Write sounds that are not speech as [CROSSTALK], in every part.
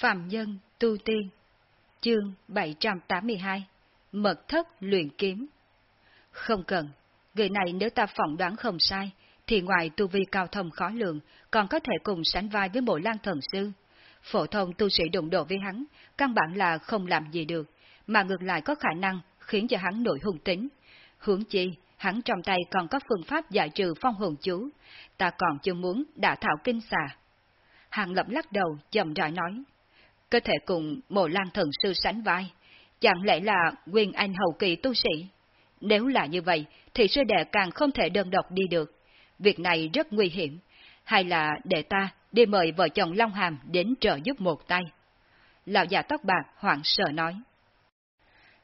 Phạm Nhân Tu Tiên Chương 782 Mật thất luyện kiếm Không cần, người này nếu ta phỏng đoán không sai, thì ngoài tu vi cao thông khó lường, còn có thể cùng sánh vai với bộ lan thần sư. Phổ thông tu sĩ đụng độ với hắn, căn bản là không làm gì được, mà ngược lại có khả năng khiến cho hắn nổi hung tính. Hướng chi, hắn trong tay còn có phương pháp giải trừ phong hồn chú, ta còn chưa muốn đã thảo kinh xà. Hàng lập lắc đầu, chậm rãi nói, có thể cùng mộ lan thần sư sánh vai, chẳng lẽ là nguyên anh hậu kỳ tu sĩ? Nếu là như vậy, thì sư đệ càng không thể đơn độc đi được. Việc này rất nguy hiểm. Hay là để ta đi mời vợ chồng Long Hàm đến trợ giúp một tay? Lão già tóc bạc hoảng sợ nói.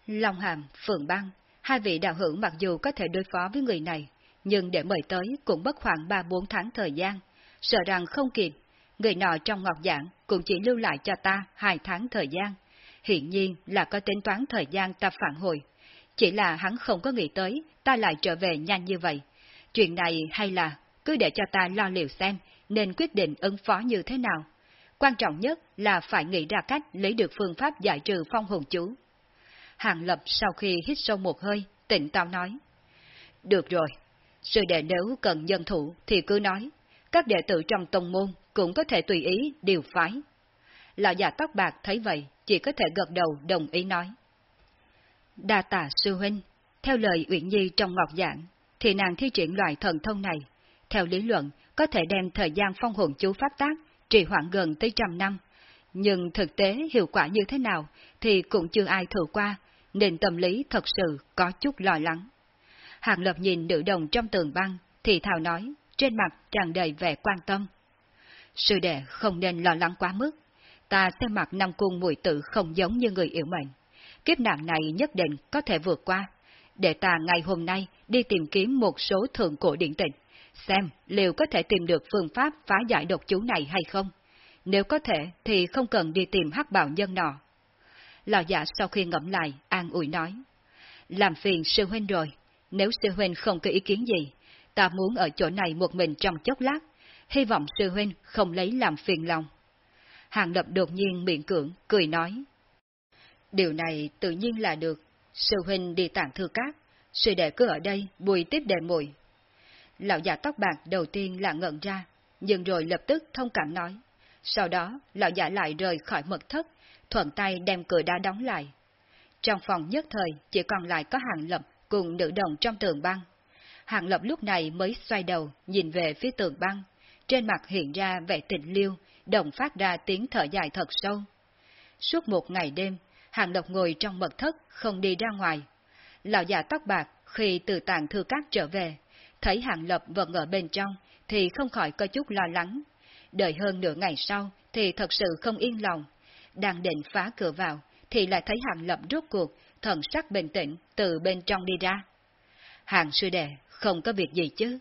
Long Hàm, Phượng Bang, hai vị đạo hữu mặc dù có thể đối phó với người này, nhưng để mời tới cũng mất khoảng 3-4 tháng thời gian, sợ rằng không kịp. Người nọ trong ngọc giảng cũng chỉ lưu lại cho ta hai tháng thời gian. Hiện nhiên là có tính toán thời gian ta phản hồi. Chỉ là hắn không có nghĩ tới ta lại trở về nhanh như vậy. Chuyện này hay là cứ để cho ta lo liệu xem nên quyết định ứng phó như thế nào. Quan trọng nhất là phải nghĩ ra cách lấy được phương pháp giải trừ phong hồn chú. Hàng Lập sau khi hít sâu một hơi, tỉnh táo nói. Được rồi, sư đệ nếu cần nhân thủ thì cứ nói, các đệ tử trong tông môn cũng có thể tùy ý điều phái. Lão già tóc bạc thấy vậy, chỉ có thể gật đầu đồng ý nói. Đa tạ sư huynh, theo lời Uyển Nhi trong ngọc giảng, thì nàng thi triển loại thần thông này, theo lý luận có thể đem thời gian phong hồn chú phát tác trì hoãn gần tới trăm năm, nhưng thực tế hiệu quả như thế nào thì cũng chưa ai thử qua, nên tâm lý thật sự có chút lo lắng. Hàng Lập nhìn nữ đồng trong tường băng, thì thào nói, trên mặt tràn đầy vẻ quan tâm. Sư đệ không nên lo lắng quá mức, ta xem mặt năm cung mùi tử không giống như người yếu mệnh. Kiếp nạn này nhất định có thể vượt qua, để ta ngày hôm nay đi tìm kiếm một số thượng cổ điển tịch, xem liệu có thể tìm được phương pháp phá giải độc chú này hay không. Nếu có thể thì không cần đi tìm hắc bào nhân nọ. Lão giả sau khi ngẫm lại, an ủi nói. Làm phiền sư huynh rồi, nếu sư huynh không có ý kiến gì, ta muốn ở chỗ này một mình trong chốc lát, hy vọng sư huynh không lấy làm phiền lòng. Hàng lập đột nhiên miệng cưỡng, cười nói. Điều này tự nhiên là được, sư huynh đi tạm thư cát, sư đệ cứ ở đây bùi tiếp đệ muội. Lão già tóc bạc đầu tiên là ngẩn ra, nhưng rồi lập tức thông cảm nói. Sau đó, lão giả lại rời khỏi mật thất, thuận tay đem cửa đá đóng lại. Trong phòng nhất thời chỉ còn lại có hàng lập cùng nữ đồng trong tường băng. Hàng lập lúc này mới xoay đầu, nhìn về phía tường băng. Trên mặt hiện ra vẻ tịnh liêu, đồng phát ra tiếng thở dài thật sâu. Suốt một ngày đêm, hàng độc ngồi trong mật thất, không đi ra ngoài. Lão già tóc bạc khi từ tàng thư cát trở về, thấy hàng lập vẫn ở bên trong, thì không khỏi có chút lo lắng. Đợi hơn nửa ngày sau, thì thật sự không yên lòng. Đang định phá cửa vào, thì lại thấy hàng lập rốt cuộc, thần sắc bình tĩnh, từ bên trong đi ra. Hàng sư đệ, không có việc gì chứ?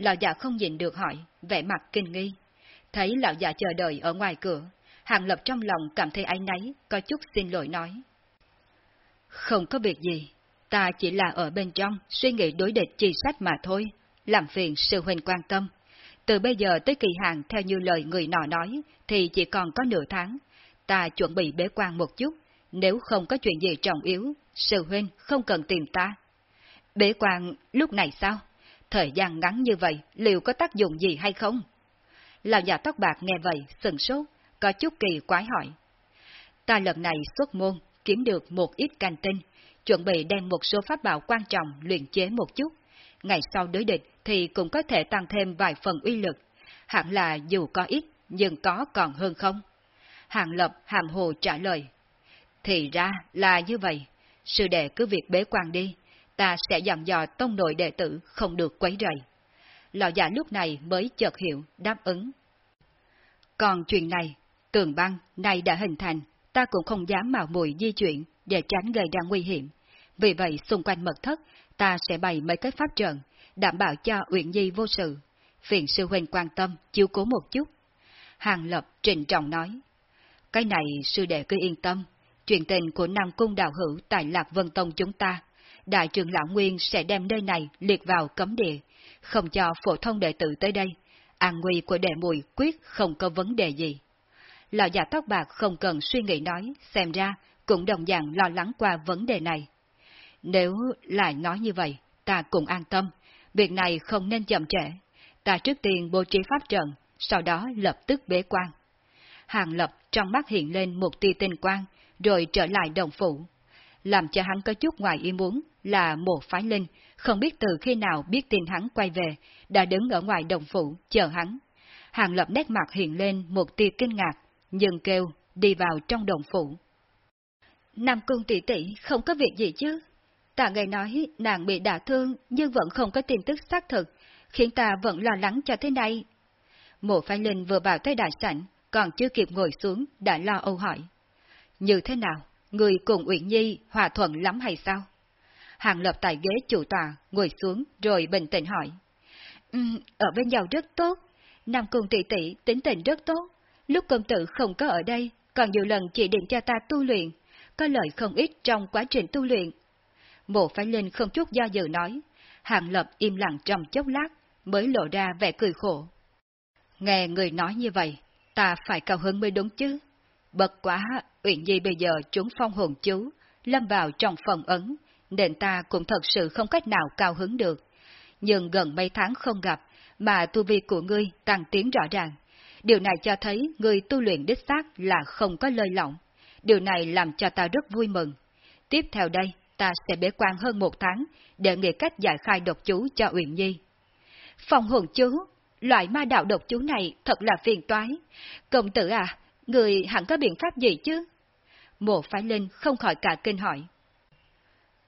Lão già không nhìn được hỏi, vẻ mặt kinh nghi. Thấy lão già chờ đợi ở ngoài cửa, hàng lập trong lòng cảm thấy áy náy, có chút xin lỗi nói. Không có việc gì, ta chỉ là ở bên trong suy nghĩ đối địch chi sách mà thôi, làm phiền sư huynh quan tâm. Từ bây giờ tới kỳ hạn theo như lời người nọ nói, thì chỉ còn có nửa tháng. Ta chuẩn bị bế quan một chút, nếu không có chuyện gì trọng yếu, sư huynh không cần tìm ta. Bế quan lúc này sao? Thời gian ngắn như vậy, liệu có tác dụng gì hay không? Lão già tóc bạc nghe vậy, sừng sốt, có chút kỳ quái hỏi. Ta lần này xuất môn, kiếm được một ít canh tinh, chuẩn bị đem một số pháp bảo quan trọng luyện chế một chút. Ngày sau đối địch thì cũng có thể tăng thêm vài phần uy lực. Hẳn là dù có ít, nhưng có còn hơn không? Hàng Lập hàm hồ trả lời. Thì ra là như vậy, sư đệ cứ việc bế quan đi, ta sẽ dặn dò tông nội đệ tử không được quấy rầy. Lão giả lúc này mới chợt hiểu, đáp ứng. Còn chuyện này, tường băng này đã hình thành, ta cũng không dám mạo muội di chuyển để tránh gây ra nguy hiểm. Vì vậy xung quanh mật thất, ta sẽ bày mấy cái pháp trận, đảm bảo cho Uyển Nhi vô sự. Phiền sư huynh quan tâm, chiếu cố một chút. Hàng Lập trịnh trọng nói. Cái này sư đệ cứ yên tâm, chuyện tình của Nam Cung Đạo Hữu tại Lạc Vân Tông chúng ta, Đại trưởng Lão Nguyên sẽ đem nơi này liệt vào cấm địa, không cho phổ thông đệ tử tới đây. An nguy của đệ mùi quyết không có vấn đề gì. lão già tóc bạc không cần suy nghĩ nói, xem ra cũng đồng dạng lo lắng qua vấn đề này. Nếu lại nói như vậy, ta cũng an tâm, việc này không nên chậm trễ. Ta trước tiên bố trí pháp trận, sau đó lập tức bế quan. Hàng lập trong mắt hiện lên một tia tinh quang, rồi trở lại đồng phủ. Làm cho hắn có chút ngoài ý muốn là một phái linh, không biết từ khi nào biết tin hắn quay về, đã đứng ở ngoài đồng phủ chờ hắn. Hàng lập nét mặt hiện lên một tia kinh ngạc, nhưng kêu đi vào trong đồng phủ. Nam cung tỷ tỷ không có việc gì chứ? Ta nghe nói nàng bị đả thương nhưng vẫn không có tin tức xác thực, khiến ta vẫn lo lắng cho thế này. Mộ phái linh vừa vào tới đại sảnh, còn chưa kịp ngồi xuống đã lo âu hỏi. Như thế nào? Người cùng Uyển Nhi hòa thuận lắm hay sao? Hàng lập tại ghế chủ tòa, ngồi xuống rồi bình tĩnh hỏi. Um, ở bên nhau rất tốt, Nam Cung tỷ tỷ tính tình rất tốt, lúc công tử không có ở đây, còn nhiều lần chỉ định cho ta tu luyện, có lợi không ít trong quá trình tu luyện. Mộ phái linh không chút do dự nói, Hàng lập im lặng trong chốc lát, mới lộ ra vẻ cười khổ. Nghe người nói như vậy, ta phải cao hứng mới đúng chứ. Bật quá, Uyển Nhi bây giờ trúng phong hồn chú, lâm vào trong phần ấn, nên ta cũng thật sự không cách nào cao hứng được. Nhưng gần mấy tháng không gặp, mà tu vi của ngươi tăng tiến rõ ràng. Điều này cho thấy ngươi tu luyện đích xác là không có lơi lỏng. Điều này làm cho ta rất vui mừng. Tiếp theo đây, ta sẽ bế quan hơn một tháng để nghĩ cách giải khai độc chú cho Uyển Nhi. Phòng hồn chú, loại ma đạo độc chú này thật là phiền toái. Công tử à, người hẳn có biện pháp gì chứ? Mộ phái linh không khỏi cả kinh hỏi.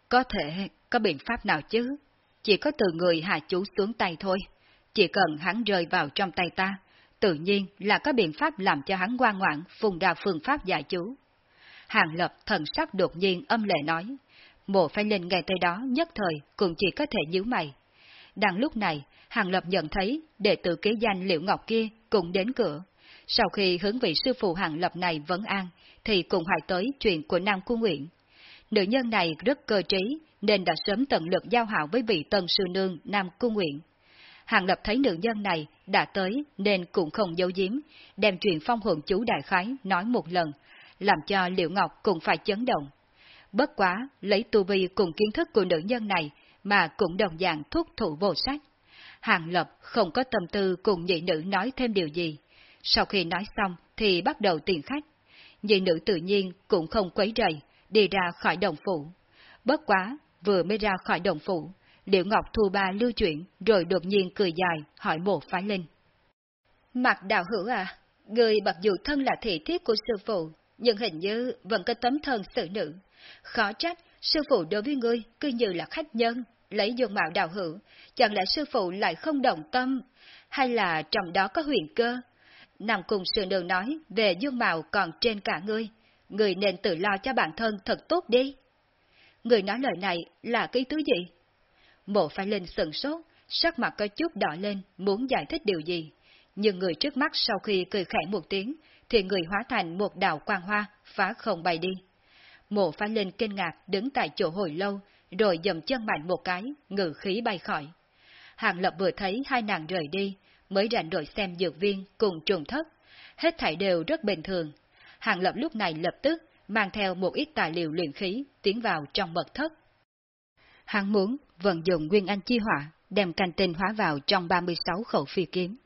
Có thể có biện pháp nào chứ? Chỉ có từ người hạ chú xuống tay thôi. Chỉ cần hắn rơi vào trong tay ta, tự nhiên là có biện pháp làm cho hắn ngoan ngoãn phùng đào phương pháp giải chú. Hàng lập thần sắc đột nhiên âm lệ nói. Mộ phái linh nghe tới đó nhất thời cũng chỉ có thể nhíu mày. Đang lúc này, Hàng Lập nhận thấy đệ tử kế danh Liễu Ngọc kia cũng đến cửa. Sau khi hướng vị sư phụ Hàng Lập này vấn an, thì cùng hỏi tới chuyện của Nam Cung Nguyện. Nữ nhân này rất cơ trí, nên đã sớm tận lực giao hảo với vị tân sư nương Nam Cung Nguyện. Hàng Lập thấy nữ nhân này đã tới nên cũng không giấu giếm, đem chuyện phong hồn chú đại khái nói một lần, làm cho liệu Ngọc cũng phải chấn động. Bất quá, lấy tu vi cùng kiến thức của nữ nhân này mà cũng đồng dạng thúc thủ vô sách. Hàng Lập không có tâm tư cùng nhị nữ nói thêm điều gì. Sau khi nói xong thì bắt đầu tiền khách. Nhị nữ tự nhiên cũng không quấy rầy, đi ra khỏi đồng phủ. Bất quá, vừa mới ra khỏi đồng phủ, Liễu Ngọc thu ba lưu chuyển rồi đột nhiên cười dài hỏi một phái linh. Mặt đạo hữu à, người mặc dù thân là thị thiếp của sư phụ, nhưng hình như vẫn có tấm thân sự nữ. Khó trách, sư phụ đối với ngươi cứ như là khách nhân, lấy dung mạo đạo hữu, chẳng lẽ sư phụ lại không đồng tâm, hay là trong đó có huyền cơ? Nằm cùng sườn nương nói về dương mạo còn trên cả ngươi, người nên tự lo cho bản thân thật tốt đi. Người nói lời này là cái thứ gì? Mộ phải lên sừng sốt, sắc mặt có chút đỏ lên, muốn giải thích điều gì. Nhưng người trước mắt sau khi cười khẽ một tiếng, thì người hóa thành một đạo quang hoa, phá không bay đi. Mộ phá lên kinh ngạc đứng tại chỗ hồi lâu, rồi dầm chân mạnh một cái, ngự khí bay khỏi. Hàng Lập vừa thấy hai nàng rời đi, mới rảnh rỗi xem dược viên cùng trùng thất. Hết thảy đều rất bình thường. Hàng Lập lúc này lập tức mang theo một ít tài liệu luyện khí tiến vào trong mật thất. Hắn muốn vận dụng nguyên anh chi hỏa đem canh tinh hóa vào trong 36 khẩu phi kiếm.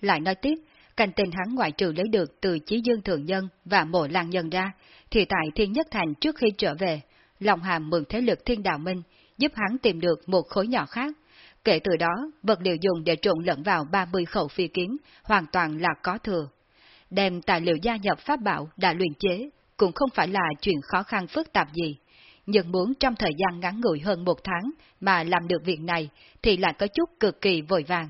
Lại nói tiếp, canh tinh hắn ngoại trừ lấy được từ Chí Dương Thượng Nhân và Mộ Lan Nhân ra, thì tại Thiên Nhất Thành trước khi trở về, lòng Hàm mượn thế lực Thiên Đạo Minh, giúp hắn tìm được một khối nhỏ khác. Kể từ đó, vật liệu dùng để trộn lẫn vào 30 khẩu phi kiếm hoàn toàn là có thừa. Đem tài liệu gia nhập pháp bảo đã luyện chế cũng không phải là chuyện khó khăn phức tạp gì. Nhưng muốn trong thời gian ngắn ngủi hơn một tháng mà làm được việc này thì lại có chút cực kỳ vội vàng.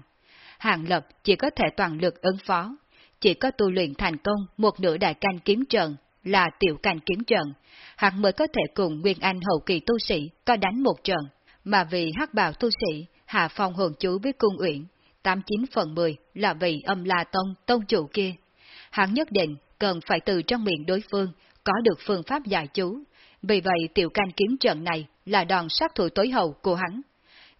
Hàng Lập chỉ có thể toàn lực ứng phó, chỉ có tu luyện thành công một nửa đại canh kiếm trận là tiểu canh kiếm trận, hắn mới có thể cùng Nguyên Anh hậu kỳ tu sĩ có đánh một trận, mà vì hắc bào tu sĩ hạ phong hồn chú với cung uyển, 89 phần 10 là vị âm la tông tông chủ kia. Hắn nhất định cần phải từ trong miệng đối phương có được phương pháp giải chú, vì vậy tiểu canh kiếm trận này là đòn sát thủ tối hậu của hắn.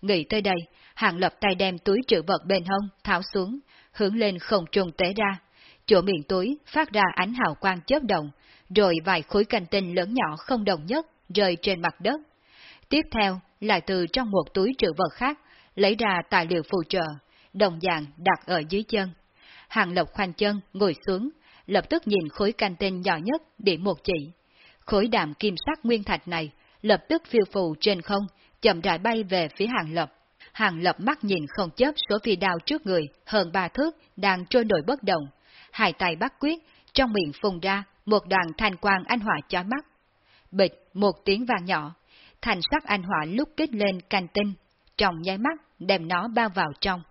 Nghĩ tới đây, hàng lập tay đem túi trữ vật bên hông tháo xuống, hướng lên không trung tế ra, chỗ miệng túi phát ra ánh hào quang chớp động, rồi vài khối canh tinh lớn nhỏ không đồng nhất rơi trên mặt đất. Tiếp theo, lại từ trong một túi trữ vật khác, lấy ra tài liệu phù trợ, đồng dạng đặt ở dưới chân. Hàng Lộc khoanh chân, ngồi xuống, lập tức nhìn khối canh tinh nhỏ nhất điểm một chỉ. Khối đạm kim sắc nguyên thạch này lập tức phiêu phù trên không, chậm rãi bay về phía Hàng lộc. Hàng Lập mắt nhìn không chớp số phi đao trước người, hơn ba thước, đang trôi nổi bất động. Hai tay bắt quyết, trong miệng phùng ra một đoàn thanh quang anh hỏa chói mắt. Bịch, một tiếng vàng nhỏ, thành sắc anh hỏa lúc kích lên canh tinh, trong nháy mắt đem nó bao vào trong.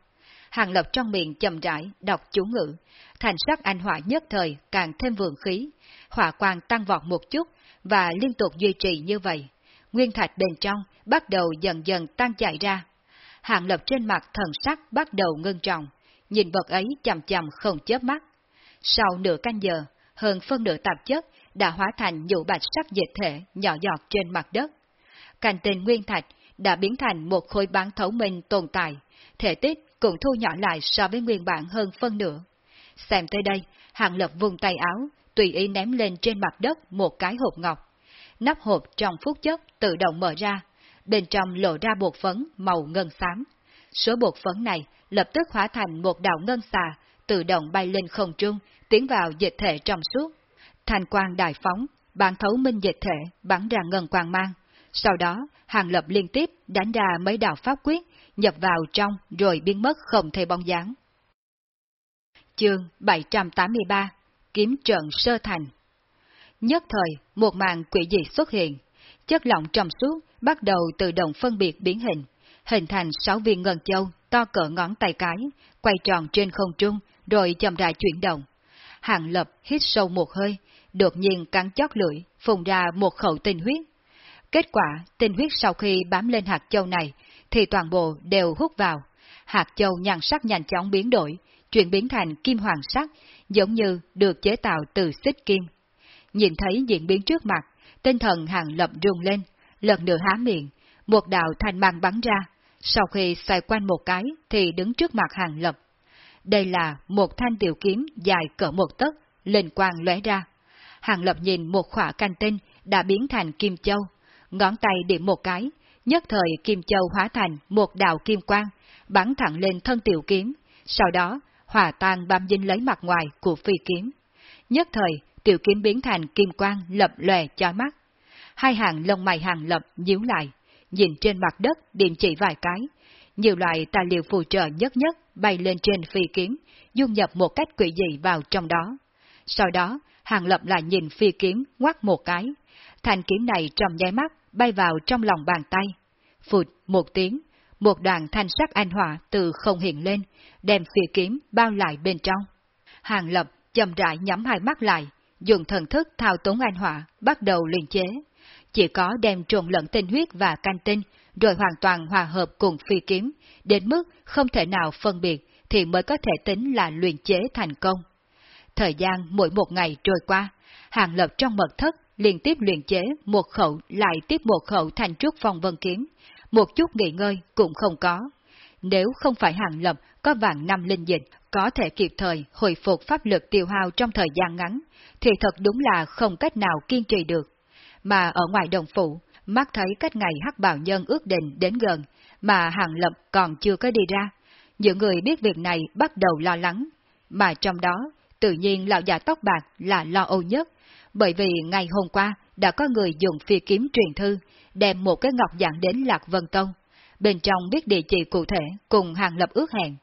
Hàng Lập trong miệng chậm rãi đọc chú ngữ, thành sắc anh hỏa nhất thời càng thêm vượng khí, hỏa quang tăng vọt một chút và liên tục duy trì như vậy. Nguyên thạch bên trong bắt đầu dần dần tan chảy ra. Hàng Lập trên mặt thần sắc bắt đầu ngưng trọng, nhìn vật ấy chầm chầm không chớp mắt. Sau nửa canh giờ, hơn phân nửa tạp chất đã hóa thành nhũ bạch sắc dịch thể nhỏ giọt trên mặt đất. Cành tình nguyên thạch đã biến thành một khối bán thấu minh tồn tại, thể tích cũng thu nhỏ lại so với nguyên bản hơn phân nửa. Xem tới đây, Hàng Lập vùng tay áo, tùy ý ném lên trên mặt đất một cái hộp ngọc. Nắp hộp trong phút chốc tự động mở ra, bên trong lộ ra bột phấn màu ngân xám. Số bột phấn này lập tức hóa thành một đạo ngân xà, tự động bay lên không trung, tiến vào dịch thể trong suốt. Thành quang đại phóng, bản thấu minh dịch thể bắn ra ngân quang mang. Sau đó, Hàng Lập liên tiếp đánh ra mấy đạo pháp quyết, nhập vào trong rồi biến mất không thể bóng dáng. Chương 783 Kiếm trận sơ thành Nhất thời, một màn quỷ dị xuất hiện. Chất lỏng trong suốt bắt đầu tự động phân biệt biến hình, hình thành sáu viên ngân châu to cỡ ngón tay cái, quay tròn trên không trung, rồi chậm rãi chuyển động. Hàng lập hít sâu một hơi, đột nhiên cắn chót lưỡi, phun ra một khẩu tinh huyết. Kết quả, tinh huyết sau khi bám lên hạt châu này, thì toàn bộ đều hút vào. Hạt châu nhan sắc nhanh chóng biến đổi, chuyển biến thành kim hoàng sắc, giống như được chế tạo từ xích kim. Nhìn thấy diễn biến trước mặt, tinh thần hàng lập rung lên, lần nữa há miệng, một đạo thanh mang bắn ra, sau khi xoay quanh một cái thì đứng trước mặt hàng lập. Đây là một thanh tiểu kiếm dài cỡ một tấc, lên quang lóe ra. Hàng lập nhìn một khỏa canh tinh đã biến thành kim châu, ngón tay điểm một cái, nhất thời kim châu hóa thành một đạo kim quang, bắn thẳng lên thân tiểu kiếm, sau đó hòa tan bám dính lấy mặt ngoài của phi kiếm. Nhất thời, tiểu kiếm biến thành kim quang lập lòe cho mắt. Hai hàng lông mày hàng lập nhíu lại, nhìn trên mặt đất điểm chỉ vài cái. Nhiều loại tài liệu phù trợ nhất nhất bay lên trên phi kiếm, dung nhập một cách quỷ dị vào trong đó. Sau đó, hàng lập lại nhìn phi kiếm ngoắt một cái. Thanh kiếm này trong nháy mắt bay vào trong lòng bàn tay. Phụt một tiếng, một đoàn thanh sắc anh hỏa từ không hiện lên, đem phi kiếm bao lại bên trong. Hàng lập chậm rãi nhắm hai mắt lại, dùng thần thức thao túng anh hỏa, bắt đầu luyện chế. Chỉ có đem trộn lẫn tinh huyết và canh tinh, rồi hoàn toàn hòa hợp cùng phi kiếm, đến mức không thể nào phân biệt, thì mới có thể tính là luyện chế thành công. Thời gian mỗi một ngày trôi qua, hàng lập trong mật thất liên tiếp luyện chế một khẩu lại tiếp một khẩu thành trúc phong vân kiếm, một chút nghỉ ngơi cũng không có. Nếu không phải hàng lập có vạn năm linh dịch, có thể kịp thời hồi phục pháp lực tiêu hao trong thời gian ngắn, thì thật đúng là không cách nào kiên trì được. Mà ở ngoài đồng phủ, mắt thấy cách ngày hắc bảo nhân ước định đến gần, mà hàng lập còn chưa có đi ra. Những người biết việc này bắt đầu lo lắng, mà trong đó, tự nhiên lão già tóc bạc là lo âu nhất, bởi vì ngày hôm qua đã có người dùng phi kiếm truyền thư, đem một cái ngọc dạng đến Lạc Vân Tông. Bên trong biết địa chỉ cụ thể cùng hàng lập ước hẹn.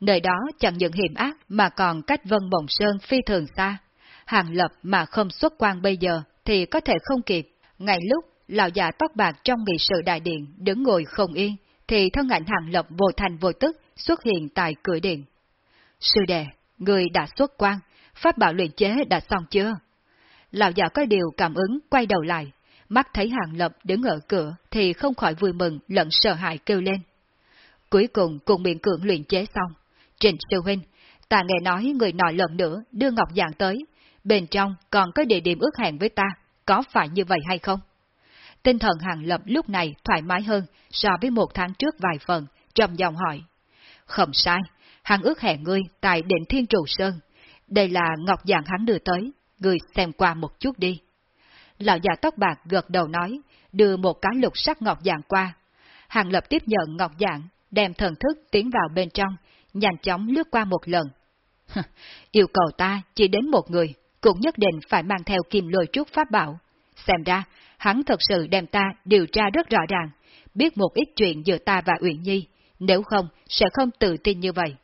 Nơi đó chẳng những hiểm ác mà còn cách Vân Bồng Sơn phi thường xa. Hàng lập mà không xuất quan bây giờ thì có thể không kịp. Ngay lúc lão già tóc bạc trong nghị sự đại điện đứng ngồi không yên, thì thân ảnh hàng lập vô thành vô tức xuất hiện tại cửa điện. Sư đệ, người đã xuất quan, pháp bảo luyện chế đã xong chưa? Lão già có điều cảm ứng quay đầu lại, mắt thấy hàng lập đứng ở cửa thì không khỏi vui mừng lẫn sợ hãi kêu lên. Cuối cùng cùng miệng cưỡng luyện chế xong. Trình sư huynh, ta nghe nói người nọ lần nữa đưa Ngọc Dạng tới, bên trong còn có địa điểm ước hẹn với ta, có phải như vậy hay không? Tinh thần hàng lập lúc này thoải mái hơn so với một tháng trước vài phần, trầm giọng hỏi. Không sai, hàng ước hẹn ngươi tại đỉnh Thiên Trụ Sơn, Đây là ngọc dạng hắn đưa tới, người xem qua một chút đi. Lão già tóc bạc gật đầu nói, đưa một cái lục sắc ngọc dạng qua. Hàng lập tiếp nhận ngọc dạng, đem thần thức tiến vào bên trong, nhanh chóng lướt qua một lần. Yêu cầu ta chỉ đến một người, cũng nhất định phải mang theo kim lôi trúc pháp bảo. Xem ra, hắn thật sự đem ta điều tra rất rõ ràng, biết một ít chuyện giữa ta và Uyển Nhi, nếu không sẽ không tự tin như vậy.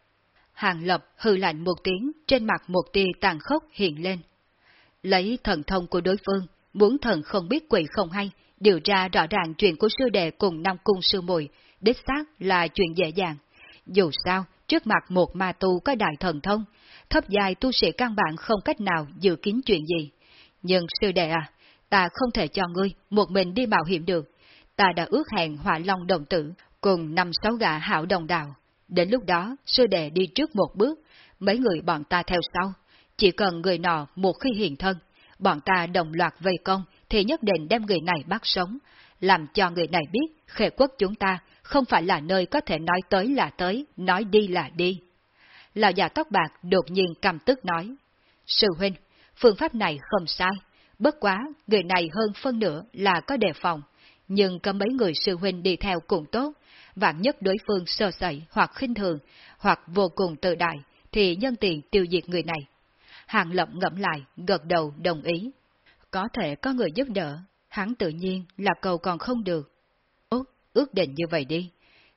Hàng Lập hư lạnh một tiếng, trên mặt một tia tàn khốc hiện lên. Lấy thần thông của đối phương, muốn thần không biết quỷ không hay, điều tra rõ ràng chuyện của sư đệ cùng năm cung sư muội đích xác là chuyện dễ dàng. Dù sao, trước mặt một ma tu có đại thần thông, thấp dài tu sĩ căn bản không cách nào dự kiến chuyện gì. Nhưng sư đệ à, ta không thể cho ngươi một mình đi mạo hiểm được. Ta đã ước hẹn hỏa long đồng tử cùng năm sáu gã hảo đồng đạo. Đến lúc đó, sư đệ đi trước một bước, mấy người bọn ta theo sau. Chỉ cần người nọ một khi hiện thân, bọn ta đồng loạt vây công thì nhất định đem người này bắt sống, làm cho người này biết khệ quốc chúng ta không phải là nơi có thể nói tới là tới, nói đi là đi. Lão già tóc bạc đột nhiên cầm tức nói, Sư huynh, phương pháp này không sai, bất quá người này hơn phân nửa là có đề phòng, nhưng có mấy người sư huynh đi theo cũng tốt, vạn nhất đối phương sơ sẩy hoặc khinh thường, hoặc vô cùng tự đại, thì nhân tiện tiêu diệt người này. Hàng Lập ngẫm lại, gật đầu đồng ý. Có thể có người giúp đỡ, hắn tự nhiên là cầu còn không được. Út, ước định như vậy đi.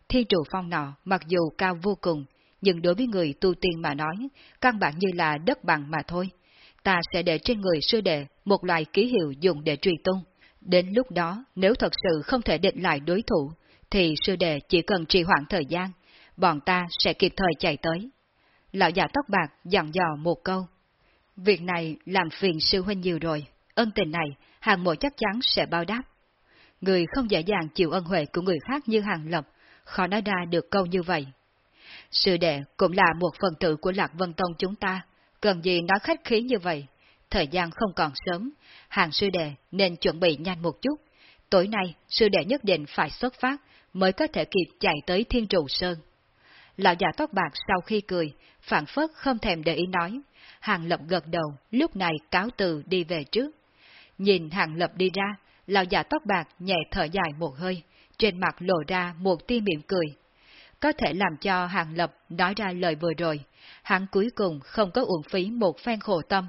Thi trụ phong nọ, mặc dù cao vô cùng, nhưng đối với người tu tiên mà nói, căn bản như là đất bằng mà thôi. Ta sẽ để trên người sư đệ một loại ký hiệu dùng để truy tung. Đến lúc đó, nếu thật sự không thể định lại đối thủ, thì sư đệ chỉ cần trì hoãn thời gian, bọn ta sẽ kịp thời chạy tới. Lão già tóc bạc dặn dò một câu. Việc này làm phiền sư huynh nhiều rồi, ân tình này hàng mộ chắc chắn sẽ bao đáp. Người không dễ dàng chịu ân huệ của người khác như hàng lập, khó nói ra được câu như vậy. Sư đệ cũng là một phần tử của Lạc Vân Tông chúng ta, cần gì nói khách khí như vậy. Thời gian không còn sớm, hàng sư đệ nên chuẩn bị nhanh một chút. Tối nay, sư đệ nhất định phải xuất phát, mới có thể kịp chạy tới Thiên Trụ Sơn. Lão già tóc bạc sau khi cười, phản phất không thèm để ý nói, Hàng Lập gật đầu, lúc này cáo từ đi về trước. Nhìn Hàng Lập đi ra, lão già tóc bạc nhẹ thở dài một hơi, trên mặt lộ ra một tia mỉm cười. Có thể làm cho Hàng Lập nói ra lời vừa rồi, hắn cuối cùng không có uổng phí một phen khổ tâm.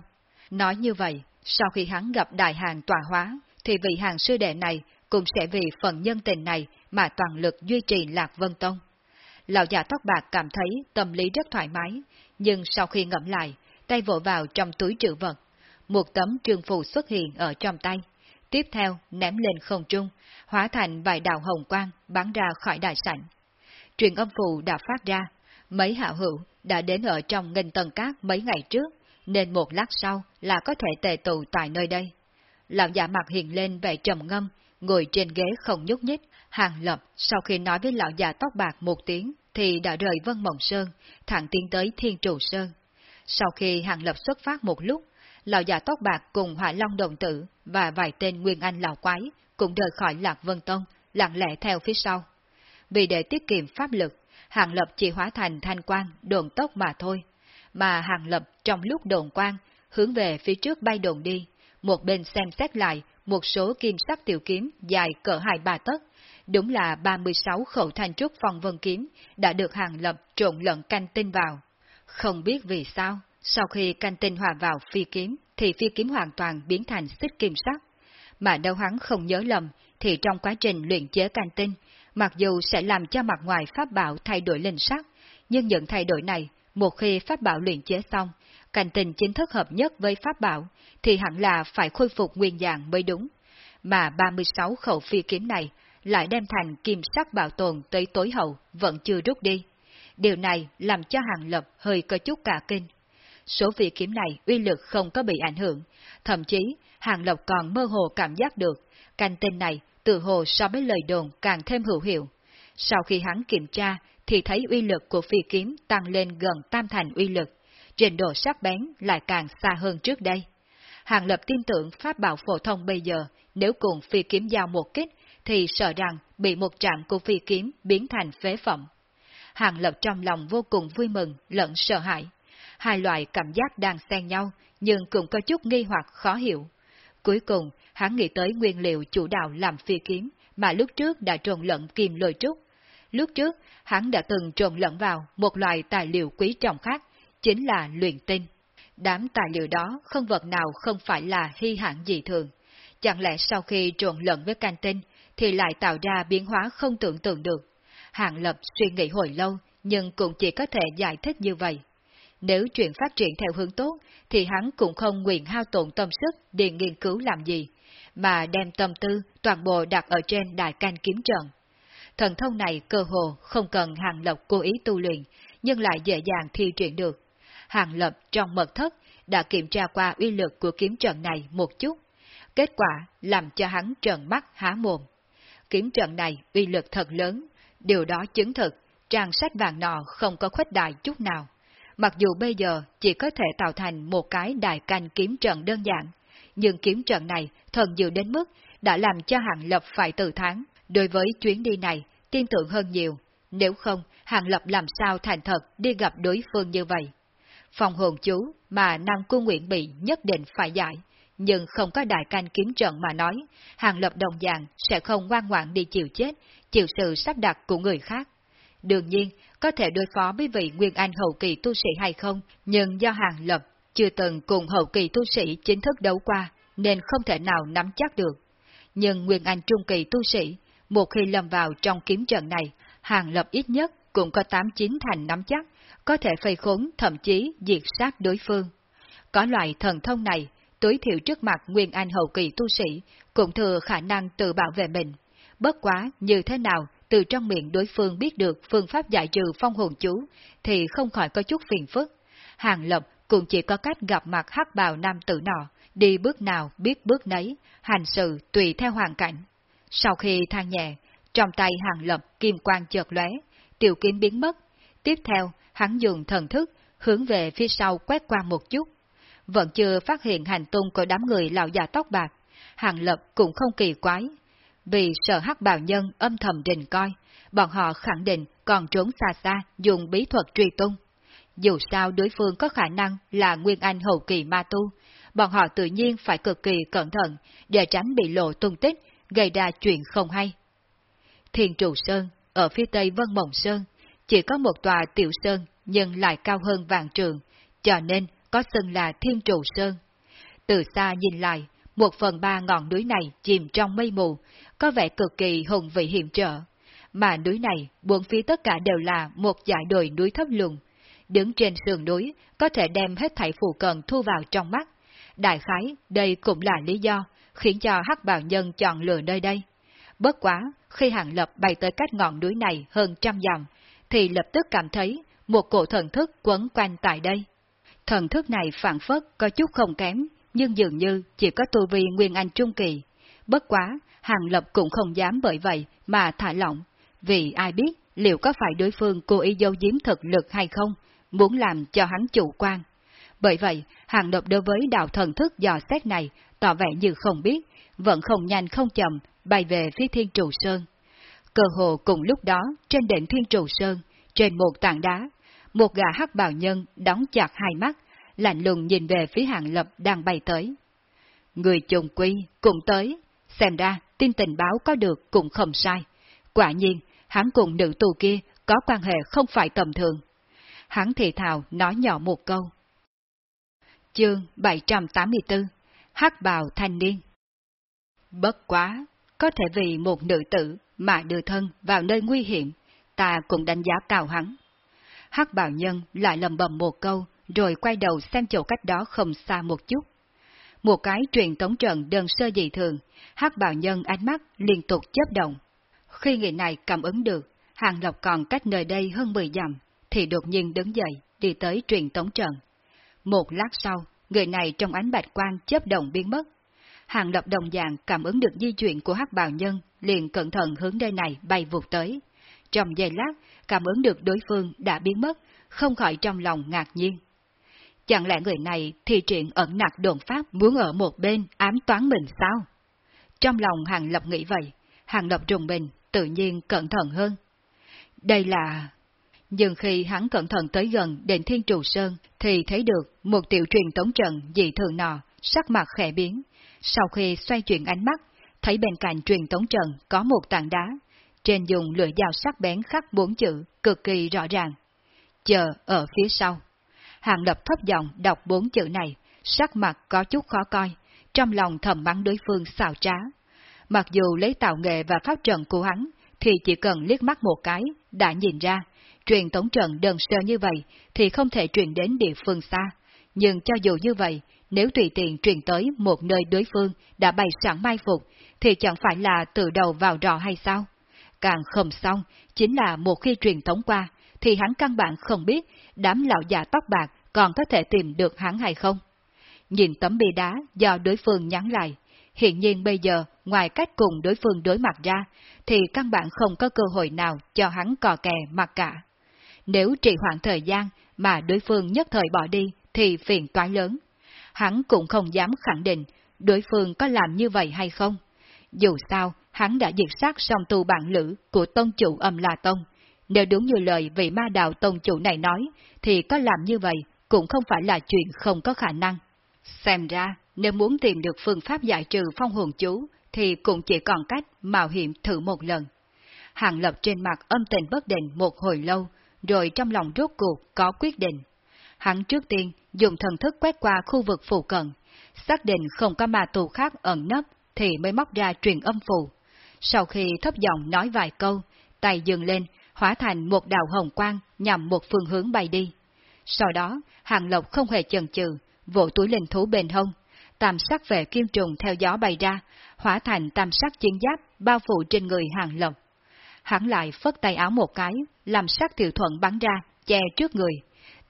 Nói như vậy, sau khi hắn gặp đại hàng tòa hóa, thì vị hàng sư đệ này cũng sẽ vì phần nhân tình này mà toàn lực duy trì Lạc Vân Tông. Lão già tóc bạc cảm thấy tâm lý rất thoải mái, nhưng sau khi ngẫm lại, tay vỗ vào trong túi trữ vật. Một tấm trường phù xuất hiện ở trong tay. Tiếp theo ném lên không trung, hóa thành vài đạo hồng quang bắn ra khỏi đại sảnh. Truyền âm phù đã phát ra, mấy hạo hữu đã đến ở trong ngân tầng cát mấy ngày trước, nên một lát sau là có thể tề tụ tại nơi đây. Lão giả mặt hiện lên vẻ trầm ngâm, ngồi trên ghế không nhúc nhích, hàng lập sau khi nói với lão già tóc bạc một tiếng thì đã rời Vân Mộng Sơn, thẳng tiến tới Thiên Trụ Sơn. Sau khi hàng lập xuất phát một lúc, lão già tóc bạc cùng Hỏa Long Đồng Tử và vài tên Nguyên Anh lão quái cũng rời khỏi Lạc Vân Tông, lặng lẽ theo phía sau. Vì để tiết kiệm pháp lực, hàng lập chỉ hóa thành thanh quan đồn tốc mà thôi, mà hàng lập trong lúc đồn quan hướng về phía trước bay đồn đi, một bên xem xét lại một số kim sắc tiểu kiếm dài cỡ hai ba tấc, đúng là 36 khẩu thanh trúc phong vân kiếm đã được hàng lập trộn lẫn canh tinh vào. Không biết vì sao, sau khi canh tinh hòa vào phi kiếm, thì phi kiếm hoàn toàn biến thành xích kim sắc. Mà đâu hắn không nhớ lầm, thì trong quá trình luyện chế canh tinh, mặc dù sẽ làm cho mặt ngoài pháp bảo thay đổi linh sắc, nhưng những thay đổi này, một khi pháp bảo luyện chế xong, canh tinh chính thức hợp nhất với pháp bảo, thì hẳn là phải khôi phục nguyên dạng mới đúng. Mà 36 khẩu phi kiếm này lại đem thành kim sắc bảo tồn tới tối hậu, vẫn chưa rút đi. Điều này làm cho Hàng Lập hơi có chút cả kinh. Số vị kiếm này uy lực không có bị ảnh hưởng, thậm chí Hàng Lập còn mơ hồ cảm giác được, canh tên này tự hồ so với lời đồn càng thêm hữu hiệu. Sau khi hắn kiểm tra, thì thấy uy lực của phi kiếm tăng lên gần tam thành uy lực, trình độ sắc bén lại càng xa hơn trước đây. Hàng Lập tin tưởng pháp bảo phổ thông bây giờ, nếu cùng phi kiếm giao một kích, thì sợ rằng bị một trạng của phi kiếm biến thành phế phẩm. Hàng Lập trong lòng vô cùng vui mừng, lẫn sợ hãi. hai loại cảm giác đang xen nhau, nhưng cũng có chút nghi hoặc khó hiểu. Cuối cùng, hắn nghĩ tới nguyên liệu chủ đạo làm phi kiếm, mà lúc trước đã trộn lẫn kim lôi trúc. Lúc trước, hắn đã từng trộn lẫn vào một loại tài liệu quý trọng khác, chính là luyện tinh. Đám tài liệu đó không vật nào không phải là hy hạn dị thường. Chẳng lẽ sau khi trộn lẫn với canh tinh, thì lại tạo ra biến hóa không tưởng tượng được. Hàng Lập suy nghĩ hồi lâu, nhưng cũng chỉ có thể giải thích như vậy. Nếu chuyện phát triển theo hướng tốt, thì hắn cũng không nguyện hao tổn tâm sức để nghiên cứu làm gì, mà đem tâm tư toàn bộ đặt ở trên đại canh kiếm trận. Thần thông này cơ hồ không cần Hàng Lập cố ý tu luyện, nhưng lại dễ dàng thi triển được. Hàng Lập trong mật thất đã kiểm tra qua uy lực của kiếm trận này một chút. Kết quả làm cho hắn trợn mắt há mồm. Kiếm trận này uy lực thật lớn, điều đó chứng thực trang sách vàng nọ không có khuếch đại chút nào. Mặc dù bây giờ chỉ có thể tạo thành một cái đại canh kiếm trận đơn giản, nhưng kiếm trận này thần dự đến mức đã làm cho Hàng Lập phải tự tháng. Đối với chuyến đi này, tin tưởng hơn nhiều, nếu không, Hàng Lập làm sao thành thật đi gặp đối phương như vậy. Phòng hồn chú mà Nam Cung Nguyện bị nhất định phải giải, nhưng không có đại canh kiếm trận mà nói, Hàng Lập đồng dạng sẽ không ngoan ngoãn đi chịu chết, chịu sự sắp đặt của người khác. Đương nhiên, có thể đối phó với vị Nguyên Anh hậu kỳ tu sĩ hay không, nhưng do Hàng Lập chưa từng cùng hậu kỳ tu sĩ chính thức đấu qua, nên không thể nào nắm chắc được. Nhưng Nguyên Anh trung kỳ tu sĩ, một khi lâm vào trong kiếm trận này, Hàng Lập ít nhất cũng có 8-9 thành nắm chắc, có thể phây khốn thậm chí diệt sát đối phương. Có loại thần thông này, tối thiểu trước mặt Nguyên Anh hậu kỳ tu sĩ, cũng thừa khả năng tự bảo vệ mình. Bất quá như thế nào từ trong miệng đối phương biết được phương pháp giải trừ phong hồn chú, thì không khỏi có chút phiền phức. Hàng Lập cũng chỉ có cách gặp mặt hắc bào nam tử nọ, đi bước nào biết bước nấy, hành sự tùy theo hoàn cảnh. Sau khi than nhẹ, trong tay Hàng Lập kim quang chợt lóe, tiểu kiếm biến mất. Tiếp theo, hắn dùng thần thức hướng về phía sau quét qua một chút. Vẫn chưa phát hiện hành tung của đám người lão già tóc bạc, Hàng Lập cũng không kỳ quái, vì sợ hắc bào nhân âm thầm đình coi, bọn họ khẳng định còn trốn xa xa dùng bí thuật truy tung. Dù sao đối phương có khả năng là Nguyên Anh hậu kỳ ma tu, bọn họ tự nhiên phải cực kỳ cẩn thận để tránh bị lộ tung tích, gây ra chuyện không hay. Thiên Trụ Sơn, ở phía tây Vân Mộng Sơn, chỉ có một tòa tiểu sơn nhưng lại cao hơn vạn trường, cho nên có xưng là Thiên Trụ Sơn. Từ xa nhìn lại, một phần ba ngọn núi này chìm trong mây mù, có vẻ cực kỳ hùng vị hiểm trở. Mà núi này, buồn phía tất cả đều là một dải đồi núi thấp lùng. Đứng trên sườn núi, có thể đem hết thảy phụ cần thu vào trong mắt. Đại khái, đây cũng là lý do khiến cho hắc bào nhân chọn lựa nơi đây. Bất quá, khi Hàng Lập bay tới cách ngọn núi này hơn trăm dặm, thì lập tức cảm thấy một cổ thần thức quấn quanh tại đây. Thần thức này phản phất có chút không kém, nhưng dường như chỉ có tu vi Nguyên Anh Trung Kỳ. Bất quá, Hàng Lập cũng không dám bởi vậy mà thả lỏng, vì ai biết liệu có phải đối phương cố ý dâu giếm thực lực hay không, muốn làm cho hắn chủ quan. Bởi vậy, Hàng Lập đối với đạo thần thức dò xét này tỏ vẻ như không biết, vẫn không nhanh không chậm, bay về phía Thiên Trụ Sơn. Cơ hồ cùng lúc đó, trên đỉnh Thiên Trụ Sơn, trên một tảng đá, một gã hắc bào nhân đóng chặt hai mắt, lạnh lùng nhìn về phía Hàng Lập đang bay tới. Người trùng quy cũng tới, xem ra tin tình báo có được cũng không sai. Quả nhiên, hắn cùng nữ tù kia có quan hệ không phải tầm thường. Hắn thì thào nói nhỏ một câu. Chương 784 hắc bào thanh niên Bất quá, có thể vì một nữ tử mà đưa thân vào nơi nguy hiểm, ta cũng đánh giá cao hắn. hắc bào nhân lại lầm bầm một câu, rồi quay đầu xem chỗ cách đó không xa một chút. Một cái truyền tống trận đơn sơ dị thường, hắc bào nhân ánh mắt liên tục chớp động. Khi người này cảm ứng được, hàng lộc còn cách nơi đây hơn 10 dặm, thì đột nhiên đứng dậy, đi tới truyền tống trận. Một lát sau, người này trong ánh bạch quang chớp động biến mất. Hàng lập đồng dạng cảm ứng được di chuyển của hắc bào nhân, liền cẩn thận hướng nơi này bay vụt tới. Trong giây lát, cảm ứng được đối phương đã biến mất, không khỏi trong lòng ngạc nhiên. Chẳng lẽ người này thì triển ẩn nặc đồn pháp muốn ở một bên ám toán mình sao? Trong lòng Hàng Lập nghĩ vậy, Hàng Lập trùng mình tự nhiên cẩn thận hơn. Đây là... nhưng khi hắn cẩn thận tới gần đền Thiên Trù Sơn, thì thấy được một tiểu truyền tống trận dị thường nọ, sắc mặt khẽ biến. Sau khi xoay chuyển ánh mắt, thấy bên cạnh truyền tống trận có một tảng đá, trên dùng lưỡi dao sắc bén khắc bốn chữ, cực kỳ rõ ràng. Chờ ở phía sau. Hàng lập thấp giọng đọc bốn chữ này, sắc mặt có chút khó coi, trong lòng thầm mắng đối phương xào trá. Mặc dù lấy tạo nghệ và pháp trận của hắn, thì chỉ cần liếc mắt một cái, đã nhìn ra, truyền tống trận đơn sơ như vậy thì không thể truyền đến địa phương xa. Nhưng cho dù như vậy, nếu tùy tiện truyền tới một nơi đối phương đã bày sẵn mai phục, thì chẳng phải là từ đầu vào rò hay sao? Càng không xong, chính là một khi truyền tống qua, thì hắn căn bản không biết đám lão già tóc bạc còn có thể tìm được hắn hay không. Nhìn tấm bia đá do đối phương nhắn lại, hiện nhiên bây giờ ngoài cách cùng đối phương đối mặt ra, thì căn bản không có cơ hội nào cho hắn cò kè mặt cả. Nếu trì hoãn thời gian mà đối phương nhất thời bỏ đi thì phiền toái lớn. Hắn cũng không dám khẳng định đối phương có làm như vậy hay không. Dù sao, hắn đã diệt sát song tu bạn lữ của tôn chủ âm La Tông. Nếu đúng như lời vị ma đạo tôn chủ này nói, thì có làm như vậy cũng không phải là chuyện không có khả năng. Xem ra, nếu muốn tìm được phương pháp giải trừ phong hồn chú, thì cũng chỉ còn cách mạo hiểm thử một lần. Hàng lập trên mặt âm tình bất định một hồi lâu, rồi trong lòng rốt cuộc có quyết định. Hắn trước tiên dùng thần thức quét qua khu vực phụ cận, xác định không có ma tù khác ẩn nấp thì mới móc ra truyền âm phù. Sau khi thấp giọng nói vài câu, tay dừng lên, hóa thành một đạo hồng quang nhằm một phương hướng bay đi. Sau đó, Hàng Lộc không hề chần chừ, vỗ túi linh thú bên hông, tam sắc về kim trùng theo gió bay ra, hóa thành tam sắc chiến giáp bao phủ trên người Hàng Lộc. Hắn lại phất tay áo một cái, làm sắc tiểu thuận bắn ra, che trước người.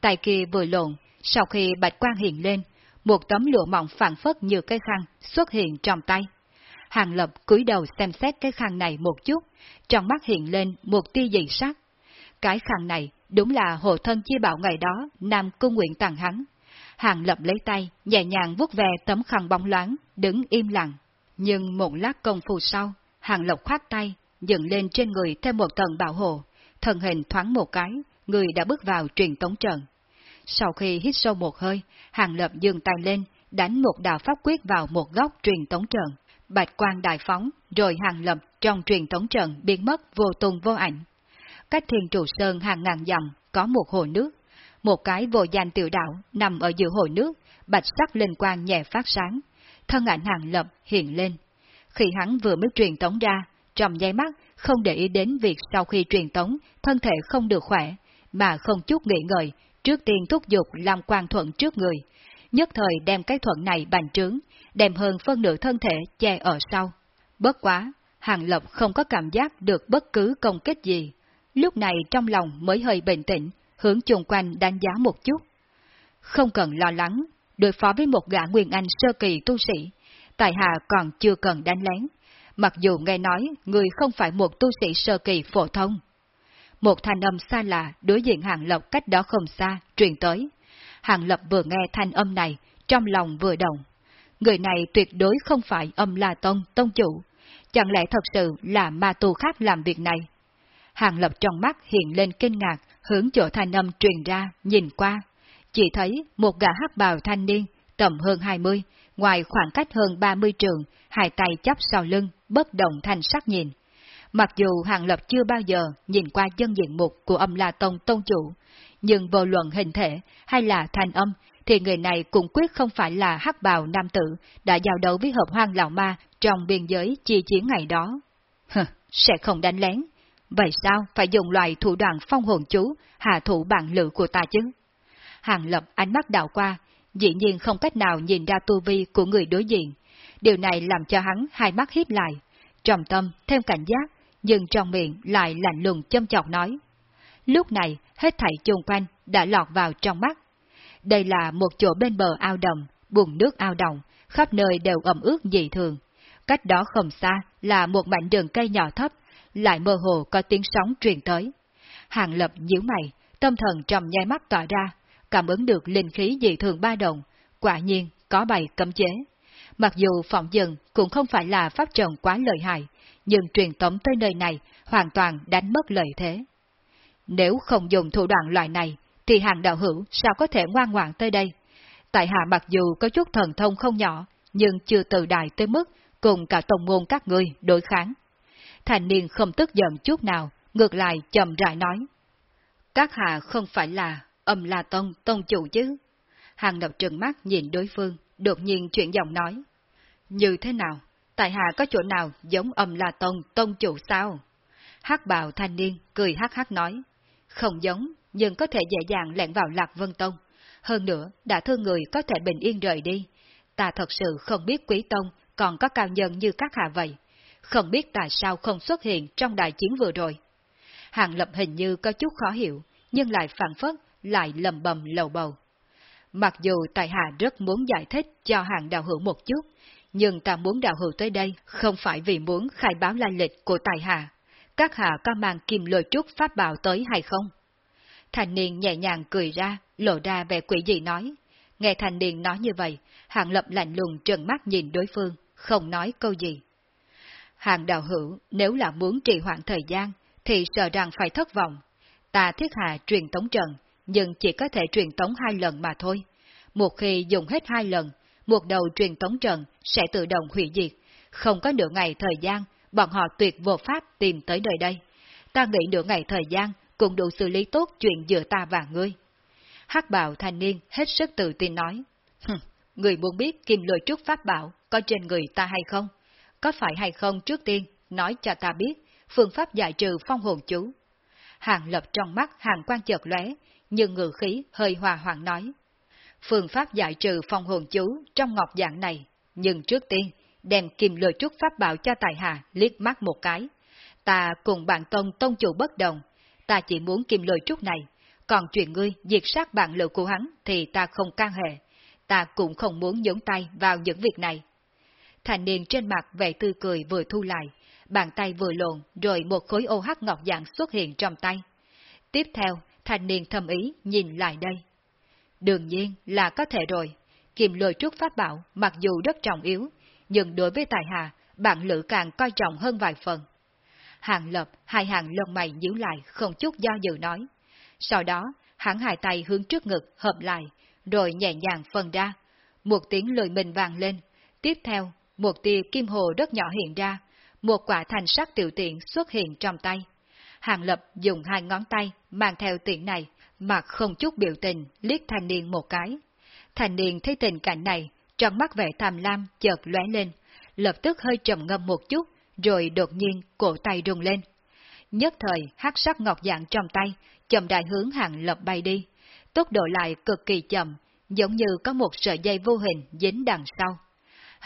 Tay kia vừa lộn, sau khi bạch quang hiện lên, một tấm lụa mỏng phản phất như cái khăn xuất hiện trong tay. Hàng Lập cúi đầu xem xét cái khăn này một chút, trong mắt hiện lên một tia dị sắc. Cái khăn này đúng là hộ thân chi bảo ngày đó Nam Cung nguyện tặng hắn. Hàng Lập lấy tay, nhẹ nhàng vuốt về tấm khăn bóng loáng, đứng im lặng. Nhưng một lát công phu sau, Hàng lộc khoát tay, dựng lên trên người thêm một tầng bảo hộ, thân hình thoáng một cái, người đã bước vào truyền tống trận. Sau khi hít sâu một hơi, Hàng Lập dừng tay lên, đánh một đạo pháp quyết vào một góc truyền tống trận. Bạch quang đại phóng, rồi Hàng Lập trong truyền tống trận biến mất vô tung vô ảnh. Cách thiên trụ sơn hàng ngàn dặm có một hồ nước. Một cái vô danh tiểu đạo nằm ở giữa hồ nước, bạch sắc linh quang nhẹ phát sáng. Thân ảnh Hàng Lập hiện lên. Khi hắn vừa mới truyền tống ra, trong giây mắt không để ý đến việc sau khi truyền tống, thân thể không được khỏe, mà không chút nghĩ ngợi, trước tiên thúc giục làm quan thuận trước người, nhất thời đem cái thuận này bành trướng, đem hơn phân nửa thân thể che ở sau. Bất quá, Hàng Lập không có cảm giác được bất cứ công kích gì, lúc này trong lòng mới hơi bình tĩnh, hướng chung quanh đánh giá một chút. Không cần lo lắng, đối phó với một gã Nguyên Anh sơ kỳ tu sĩ, Tài Hạ còn chưa cần đánh lén, mặc dù nghe nói người không phải một tu sĩ sơ kỳ phổ thông. Một thanh âm xa lạ đối diện Hàng lộc cách đó không xa, truyền tới. Hàng Lập vừa nghe thanh âm này, trong lòng vừa động. Người này tuyệt đối không phải âm La Tông, Tông Chủ. Chẳng lẽ thật sự là ma tu khác làm việc này? Hàng Lập trong mắt hiện lên kinh ngạc, hướng chỗ thanh âm truyền ra, nhìn qua. Chỉ thấy một gã hắc bào thanh niên, tầm hơn 20, ngoài khoảng cách hơn 30 trường, hai tay chắp sau lưng, bất động thanh sắc nhìn. Mặc dù Hàng Lập chưa bao giờ nhìn qua dân diện mục của âm La Tông Tông Chủ, nhưng vô luận hình thể hay là thanh âm, thì người này cũng quyết không phải là hắc bào nam tử đã giao đấu với hợp hoang lão ma trong biên giới chi chiến ngày đó. Hừ, sẽ không đánh lén. Vậy sao phải dùng loại thủ đoạn phong hồn chú hạ thủ bản lự của ta chứ? Hàng Lập ánh mắt đảo qua, dĩ nhiên không cách nào nhìn ra tu vi của người đối diện. Điều này làm cho hắn hai mắt hiếp lại, trong tâm thêm cảnh giác, nhưng trong miệng lại lạnh lùng châm chọc nói. Lúc này, hết thảy chung quanh đã lọt vào trong mắt. Đây là một chỗ bên bờ ao đầm, bùn nước ao đồng, khắp nơi đều ẩm ướt dị thường. Cách đó không xa là một mảnh đường cây nhỏ thấp, lại mơ hồ có tiếng sóng truyền tới. Hàng lập nhíu mày, tâm thần trong nhai mắt tỏa ra, cảm ứng được linh khí dị thường ba đồng, quả nhiên có bày cấm chế. Mặc dù phỏng dừng cũng không phải là pháp trận quá lợi hại, nhưng truyền tống tới nơi này hoàn toàn đánh mất lợi thế. Nếu không dùng thủ đoạn loại này, thì hàng đạo hữu sao có thể ngoan ngoãn tới đây? Tại hạ mặc dù có chút thần thông không nhỏ, nhưng chưa từ đại tới mức cùng cả tổng môn các ngươi đối kháng. Thành niên không tức giận chút nào, ngược lại chậm rãi nói. Các hạ không phải là âm la tông, tông chủ chứ? Hàng độc trừng mắt nhìn đối phương, đột nhiên chuyển giọng nói. Như thế nào? Tại hạ có chỗ nào giống âm la tông, tông chủ sao? hắc bào thanh niên cười hắc hắc nói. Không giống, nhưng có thể dễ dàng lẻn vào lạc vân tông. Hơn nữa, đã thương người có thể bình yên rời đi. Ta thật sự không biết quý tông còn có cao nhân như các hạ vậy. Không biết tại sao không xuất hiện trong đại chiến vừa rồi. Hàng lập hình như có chút khó hiểu, nhưng lại phản phất, lại lầm bầm lầu bầu. Mặc dù tại hạ rất muốn giải thích cho hàng đạo hữu một chút, nhưng ta muốn đạo hữu tới đây không phải vì muốn khai báo lai lịch của tài hạ. Các hạ có mang kim lôi trúc pháp bảo tới hay không? Thành niên nhẹ nhàng cười ra, lộ ra vẻ quỷ dị nói. Nghe thành niên nói như vậy, hạng lập lạnh lùng trừng mắt nhìn đối phương, không nói câu gì. Hàng đạo hữu, nếu là muốn trì hoãn thời gian, thì sợ rằng phải thất vọng. Ta thiết hạ truyền tống trận, nhưng chỉ có thể truyền tống hai lần mà thôi. Một khi dùng hết hai lần, một đầu truyền tống trận sẽ tự động hủy diệt. Không có nửa ngày thời gian, bọn họ tuyệt vô pháp tìm tới nơi đây. Ta nghĩ nửa ngày thời gian cũng đủ xử lý tốt chuyện giữa ta và ngươi. hắc bảo thanh niên hết sức tự tin nói. người muốn biết kim lôi trúc pháp bảo có trên người ta hay không? Có phải hay không trước tiên, nói cho ta biết, phương pháp giải trừ phong hồn chú. Hàng lập trong mắt hàng quan chợt lóe, nhưng ngự khí hơi hòa hoàng nói. Phương pháp giải trừ phong hồn chú trong ngọc dạng này, nhưng trước tiên, đem kim lôi trúc pháp bảo cho tài hạ liếc mắt một cái. Ta cùng bạn tông tông chủ bất đồng, ta chỉ muốn kim lôi trúc này, còn chuyện ngươi diệt sát bạn lựa của hắn thì ta không can hệ, ta cũng không muốn nhúng tay vào những việc này. Thành niên trên mặt vẻ tươi cười vừa thu lại, bàn tay vừa lộn rồi một khối ô hắc ngọc dạng xuất hiện trong tay. Tiếp theo, thành niên thầm ý nhìn lại đây. Đương nhiên là có thể rồi, kiềm lôi trúc pháp bảo mặc dù rất trọng yếu, nhưng đối với tài hạ, bạn lữ càng coi trọng hơn vài phần. Hàng lập, hai hàng lông mày nhíu lại, không chút do dự nói. Sau đó, hắn hai tay hướng trước ngực, hợp lại, rồi nhẹ nhàng phân ra. Một tiếng lời mình vang lên. Tiếp theo, một tia kim hồ rất nhỏ hiện ra, một quả thành sắc tiểu tiện xuất hiện trong tay. Hàng lập dùng hai ngón tay mang theo tiện này, mà không chút biểu tình, liếc thanh niên một cái. Thanh niên thấy tình cảnh này, trong mắt vẻ tham lam chợt lóe lên, lập tức hơi trầm ngâm một chút, rồi đột nhiên cổ tay rung lên. Nhất thời, hắc sắc ngọc dạng trong tay, chậm đại hướng hàng lập bay đi. Tốc độ lại cực kỳ chậm, giống như có một sợi dây vô hình dính đằng sau.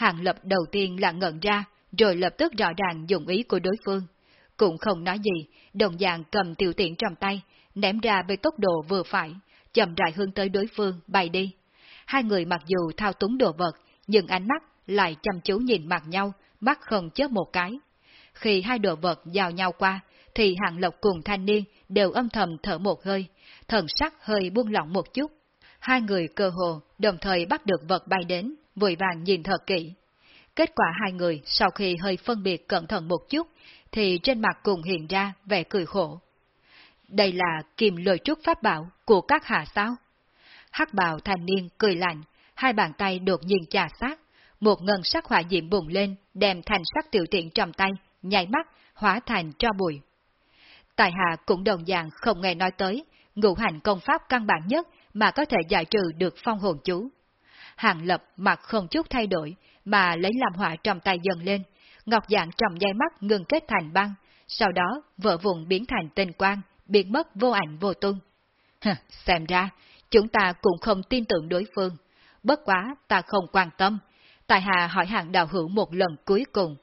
Hàng lập đầu tiên là ngẩn ra, rồi lập tức rõ ràng dùng ý của đối phương. Cũng không nói gì, đồng dạng cầm tiểu tiện trong tay, ném ra với tốc độ vừa phải, chậm rãi hướng tới đối phương, bay đi. Hai người mặc dù thao túng đồ vật, nhưng ánh mắt lại chăm chú nhìn mặt nhau, mắt không chớp một cái. Khi hai đồ vật giao nhau qua, thì Hàng Lộc cùng thanh niên đều âm thầm thở một hơi, thần sắc hơi buông lỏng một chút. Hai người cơ hồ đồng thời bắt được vật bay đến, vội vàng nhìn thật kỹ. Kết quả hai người sau khi hơi phân biệt cẩn thận một chút, thì trên mặt cùng hiện ra vẻ cười khổ. Đây là kìm lôi trúc pháp bảo của các hạ sao? hắc bào thanh niên cười lạnh, hai bàn tay đột nhiên chà sát, một ngân sắc hỏa diệm bùng lên, đem thành sắc tiểu tiện trong tay, nhảy mắt, hóa thành cho bụi. Tài hạ cũng đồng dạng không nghe nói tới, ngũ hành công pháp căn bản nhất mà có thể giải trừ được phong hồn chú. Hàng lập mặt không chút thay đổi, mà lấy làm hỏa trong tay dần lên, ngọc dạng trong dây mắt ngừng kết thành băng, sau đó vỡ vùng biến thành tinh quang, biến mất vô ảnh vô tung. xem ra, chúng ta cũng không tin tưởng đối phương. Bất quá ta không quan tâm. Tài hạ hỏi hàng đạo hữu một lần cuối cùng,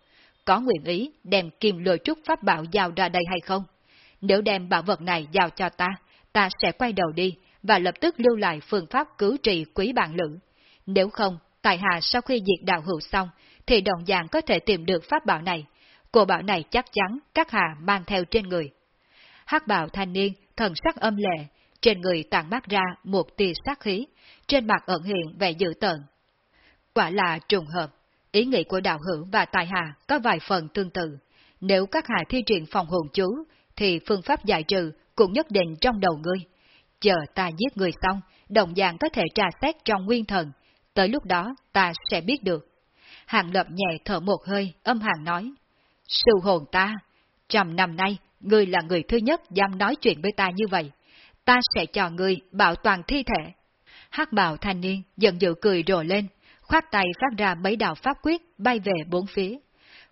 có nguyện ý đem kim lôi trúc pháp bảo giao ra đây hay không? Nếu đem bảo vật này giao cho ta, ta sẽ quay đầu đi và lập tức lưu lại phương pháp cứu trị quý bạn lữ. Nếu không, tài hạ sau khi diệt đạo hữu xong, thì đồng dạng có thể tìm được pháp bảo này. cổ bảo này chắc chắn các hạ mang theo trên người. hắc bảo thanh niên, thần sắc âm lệ, trên người tàn mát ra một tia sát khí, trên mặt ẩn hiện vẻ dữ tợn. Quả là trùng hợp, ý nghĩ của đạo hữu và tài hà có vài phần tương tự. Nếu các hạ thi triển phòng hồn chú, thì phương pháp giải trừ cũng nhất định trong đầu ngươi. Chờ ta giết người xong, đồng dạng có thể tra xét trong nguyên thần, tới lúc đó ta sẽ biết được. Hàng lập nhẹ thở một hơi, âm hàng nói. Sư hồn ta, trăm năm nay, ngươi là người thứ nhất dám nói chuyện với ta như vậy. Ta sẽ cho ngươi bảo toàn thi thể. hắc bào thanh niên giận dữ cười rồ lên, khoát tay phát ra mấy đạo pháp quyết bay về bốn phía.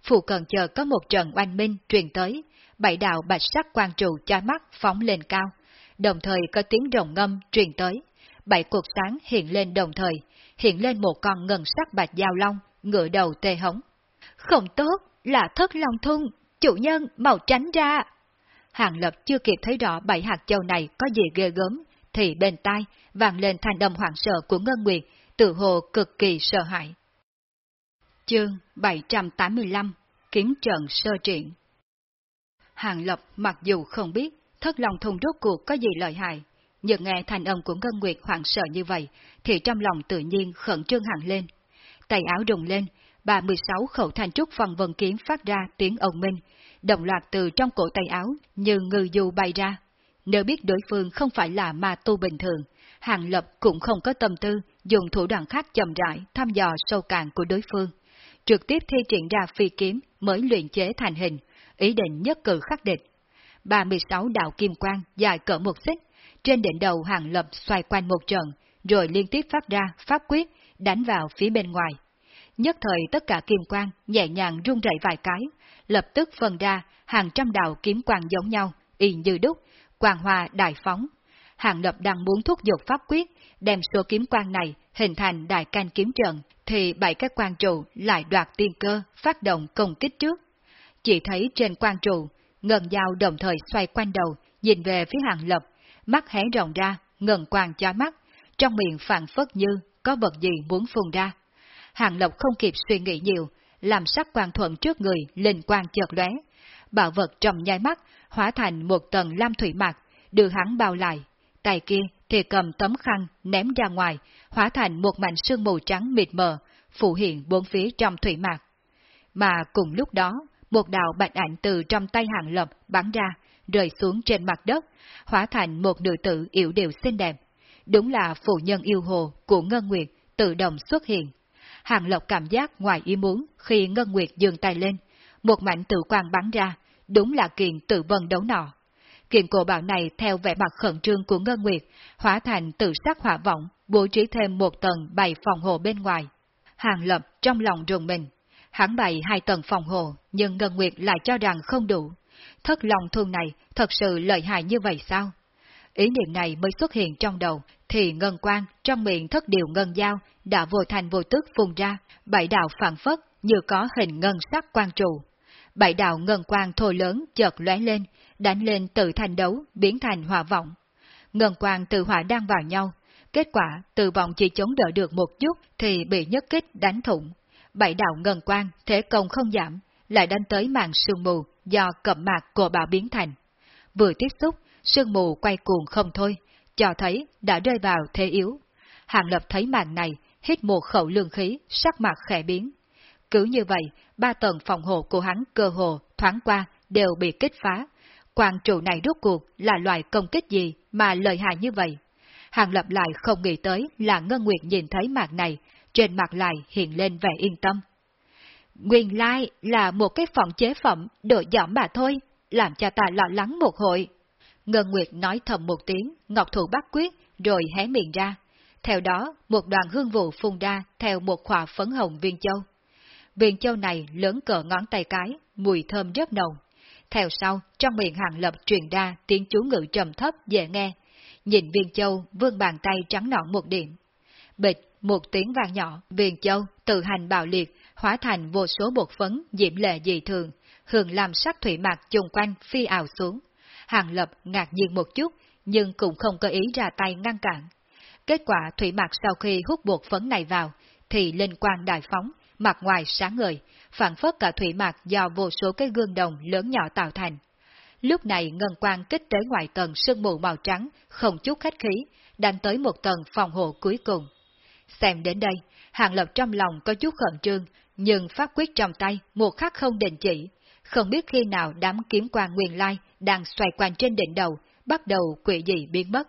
Phụ cần chờ có một trận oanh minh truyền tới, bảy đạo bạch sắc quang trụ chói mắt phóng lên cao, đồng thời có tiếng rồng ngâm truyền tới. Bảy cột sáng hiện lên đồng thời, hiện lên một con ngân sắc bạch giao long, ngựa đầu tê hống. Không tốt, là thất long thung, chủ nhân mau tránh ra. Hàng lập chưa kịp thấy rõ bảy hạt châu này có gì ghê gớm, thì bên tai vang lên thanh âm hoảng sợ của Ngân Nguyệt, tự hồ cực kỳ sợ hãi. Chương 785 Kiếm trận sơ triển Hàng Lập mặc dù không biết thất lòng thung rốt cuộc có gì lợi hại, nhưng nghe thành âm của Ngân Nguyệt hoảng sợ như vậy, thì trong lòng tự nhiên khẩn trương hẳn lên. Tay áo rùng lên, 36 khẩu thanh trúc phần vân kiếm phát ra tiếng ông minh, đồng loạt từ trong cổ tay áo như ngư du bay ra. Nếu biết đối phương không phải là ma tu bình thường, Hàng Lập cũng không có tâm tư dùng thủ đoạn khác chậm rãi thăm dò sâu cạn của đối phương. Trực tiếp thi triển ra phi kiếm mới luyện chế thành hình, ý định nhất cử khắc địch. 36 đạo kim quang dài cỡ một xích, trên đỉnh đầu Hàng Lập xoay quanh một trận, rồi liên tiếp phát ra pháp quyết, đánh vào phía bên ngoài. Nhất thời tất cả kim quang nhẹ nhàng rung rẩy vài cái, lập tức phân ra hàng trăm đạo kiếm quang giống nhau, y như đúc, quang hoa đại phóng. Hàng lập đang muốn thúc giục pháp quyết, đem số kiếm quang này hình thành đại canh kiếm trận, thì bảy các quan trụ lại đoạt tiên cơ, phát động công kích trước. Chỉ thấy trên quan trụ, ngân dao đồng thời xoay quanh đầu, nhìn về phía hàng lập, mắt hé rộng ra, ngần quàng chói mắt, trong miệng phản phất như có vật gì muốn phun ra. Hàng Lộc không kịp suy nghĩ nhiều, làm sắc quan thuận trước người lên quang chợt lóe, bảo vật trong nhai mắt hóa thành một tầng lam thủy mạc, đưa hắn bao lại. Tay kia thì cầm tấm khăn ném ra ngoài, hóa thành một mảnh sương mù trắng mịt mờ, phụ hiện bốn phía trong thủy mạc. Mà cùng lúc đó, một đạo bạch ảnh từ trong tay hàng lập bắn ra, rơi xuống trên mặt đất, hóa thành một nữ tử yếu điệu xinh đẹp. Đúng là phụ nhân yêu hồ của Ngân Nguyệt tự động xuất hiện. Hàng Lộc cảm giác ngoài ý muốn khi Ngân Nguyệt dường tay lên, một mảnh tự quang bắn ra, đúng là kiện tự vân đấu nọ. Kiện cổ bảo này theo vẻ mặt khẩn trương của Ngân Nguyệt, hóa thành tự sắc hỏa vọng, bố trí thêm một tầng bày phòng hộ bên ngoài. Hàng Lập trong lòng rùng mình. Hắn bày hai tầng phòng hộ, nhưng Ngân Nguyệt lại cho rằng không đủ. Thất lòng thương này thật sự lợi hại như vậy sao? Ý niệm này mới xuất hiện trong đầu, thì ngân quang trong miệng thất điều ngân dao đã vô thành vô tức phun ra, bảy đạo phản phất như có hình ngân sắc quang trụ. Bảy đạo ngân quang thô lớn chợt lóe lên, đánh lên tự thành đấu, biến thành hỏa vọng. Ngân quang từ hỏa đang vào nhau, kết quả từ vọng chỉ chống đỡ được một chút thì bị nhất kích đánh thủng. Bảy đạo ngân quang thế công không giảm, lại đánh tới màn sương mù do cẩm mạc của bảo biến thành. Vừa tiếp xúc, sương mù quay cuồng không thôi, cho thấy đã rơi vào thế yếu. Hàng Lập thấy màn này, hít một khẩu lương khí, sắc mặt khẽ biến. Cứ như vậy, ba tầng phòng hộ của hắn cơ hồ, thoáng qua, đều bị kích phá. quang trụ này rốt cuộc là loại công kích gì mà lợi hại như vậy? Hàng Lập lại không nghĩ tới là Ngân Nguyệt nhìn thấy màn này, trên mặt lại hiện lên vẻ yên tâm. Nguyên lai là một cái phòng chế phẩm độ giỏm mà thôi, làm cho ta lo lắng một hồi. Ngân Nguyệt nói thầm một tiếng, Ngọc thụ bắt quyết, rồi hé miệng ra. Theo đó, một đoàn hương vụ phun ra theo một khỏa phấn hồng viên châu. Viên châu này lớn cỡ ngón tay cái, mùi thơm rất nồng. Theo sau, trong miệng hàng lập truyền ra tiếng chú ngữ trầm thấp dễ nghe. Nhìn viên châu vươn bàn tay trắng nõn một điểm. Bịch, một tiếng vang nhỏ, viên châu tự hành bạo liệt, hóa thành vô số bột phấn diễm lệ dị thường, hưởng làm sắc thủy mạc chung quanh phi ảo xuống. Hàng Lập ngạc nhiên một chút, nhưng cũng không có ý ra tay ngăn cản. Kết quả thủy mạc sau khi hút bột phấn này vào, thì linh quang đại phóng, mặt ngoài sáng ngời, phản phất cả thủy mạc do vô số cái gương đồng lớn nhỏ tạo thành. Lúc này ngân quang kích tới ngoài tầng sương mù màu trắng, không chút khách khí, đánh tới một tầng phòng hộ cuối cùng. Xem đến đây, Hàng Lập trong lòng có chút khẩn trương, nhưng pháp quyết trong tay một khắc không định chỉ, không biết khi nào đám kiếm quang nguyên lai đang xoay quanh trên đỉnh đầu, bắt đầu quỷ dị biến mất.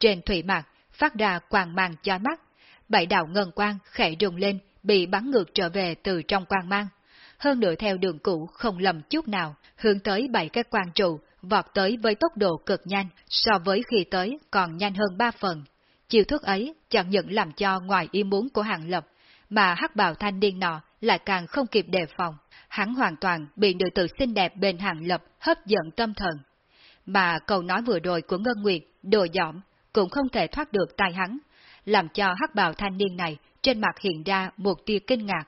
Trên thủy mặt phát ra quang mang chói mắt, bảy đạo ngân quang khẽ rung lên, bị bắn ngược trở về từ trong quang mang. Hơn nữa theo đường cũ không lầm chút nào, hướng tới bảy cái quang trụ, vọt tới với tốc độ cực nhanh, so với khi tới còn nhanh hơn ba phần. Chiêu thức ấy chẳng những làm cho ngoài ý muốn của hàng lập, mà hắc bào thanh niên nọ lại càng không kịp đề phòng. Hắn hoàn toàn bị nữ tử xinh đẹp bên hàng lập hấp dẫn tâm thần. Mà câu nói vừa rồi của Ngân Nguyệt, đồ dõm, cũng không thể thoát được tai hắn, làm cho hắc bào thanh niên này trên mặt hiện ra một tia kinh ngạc.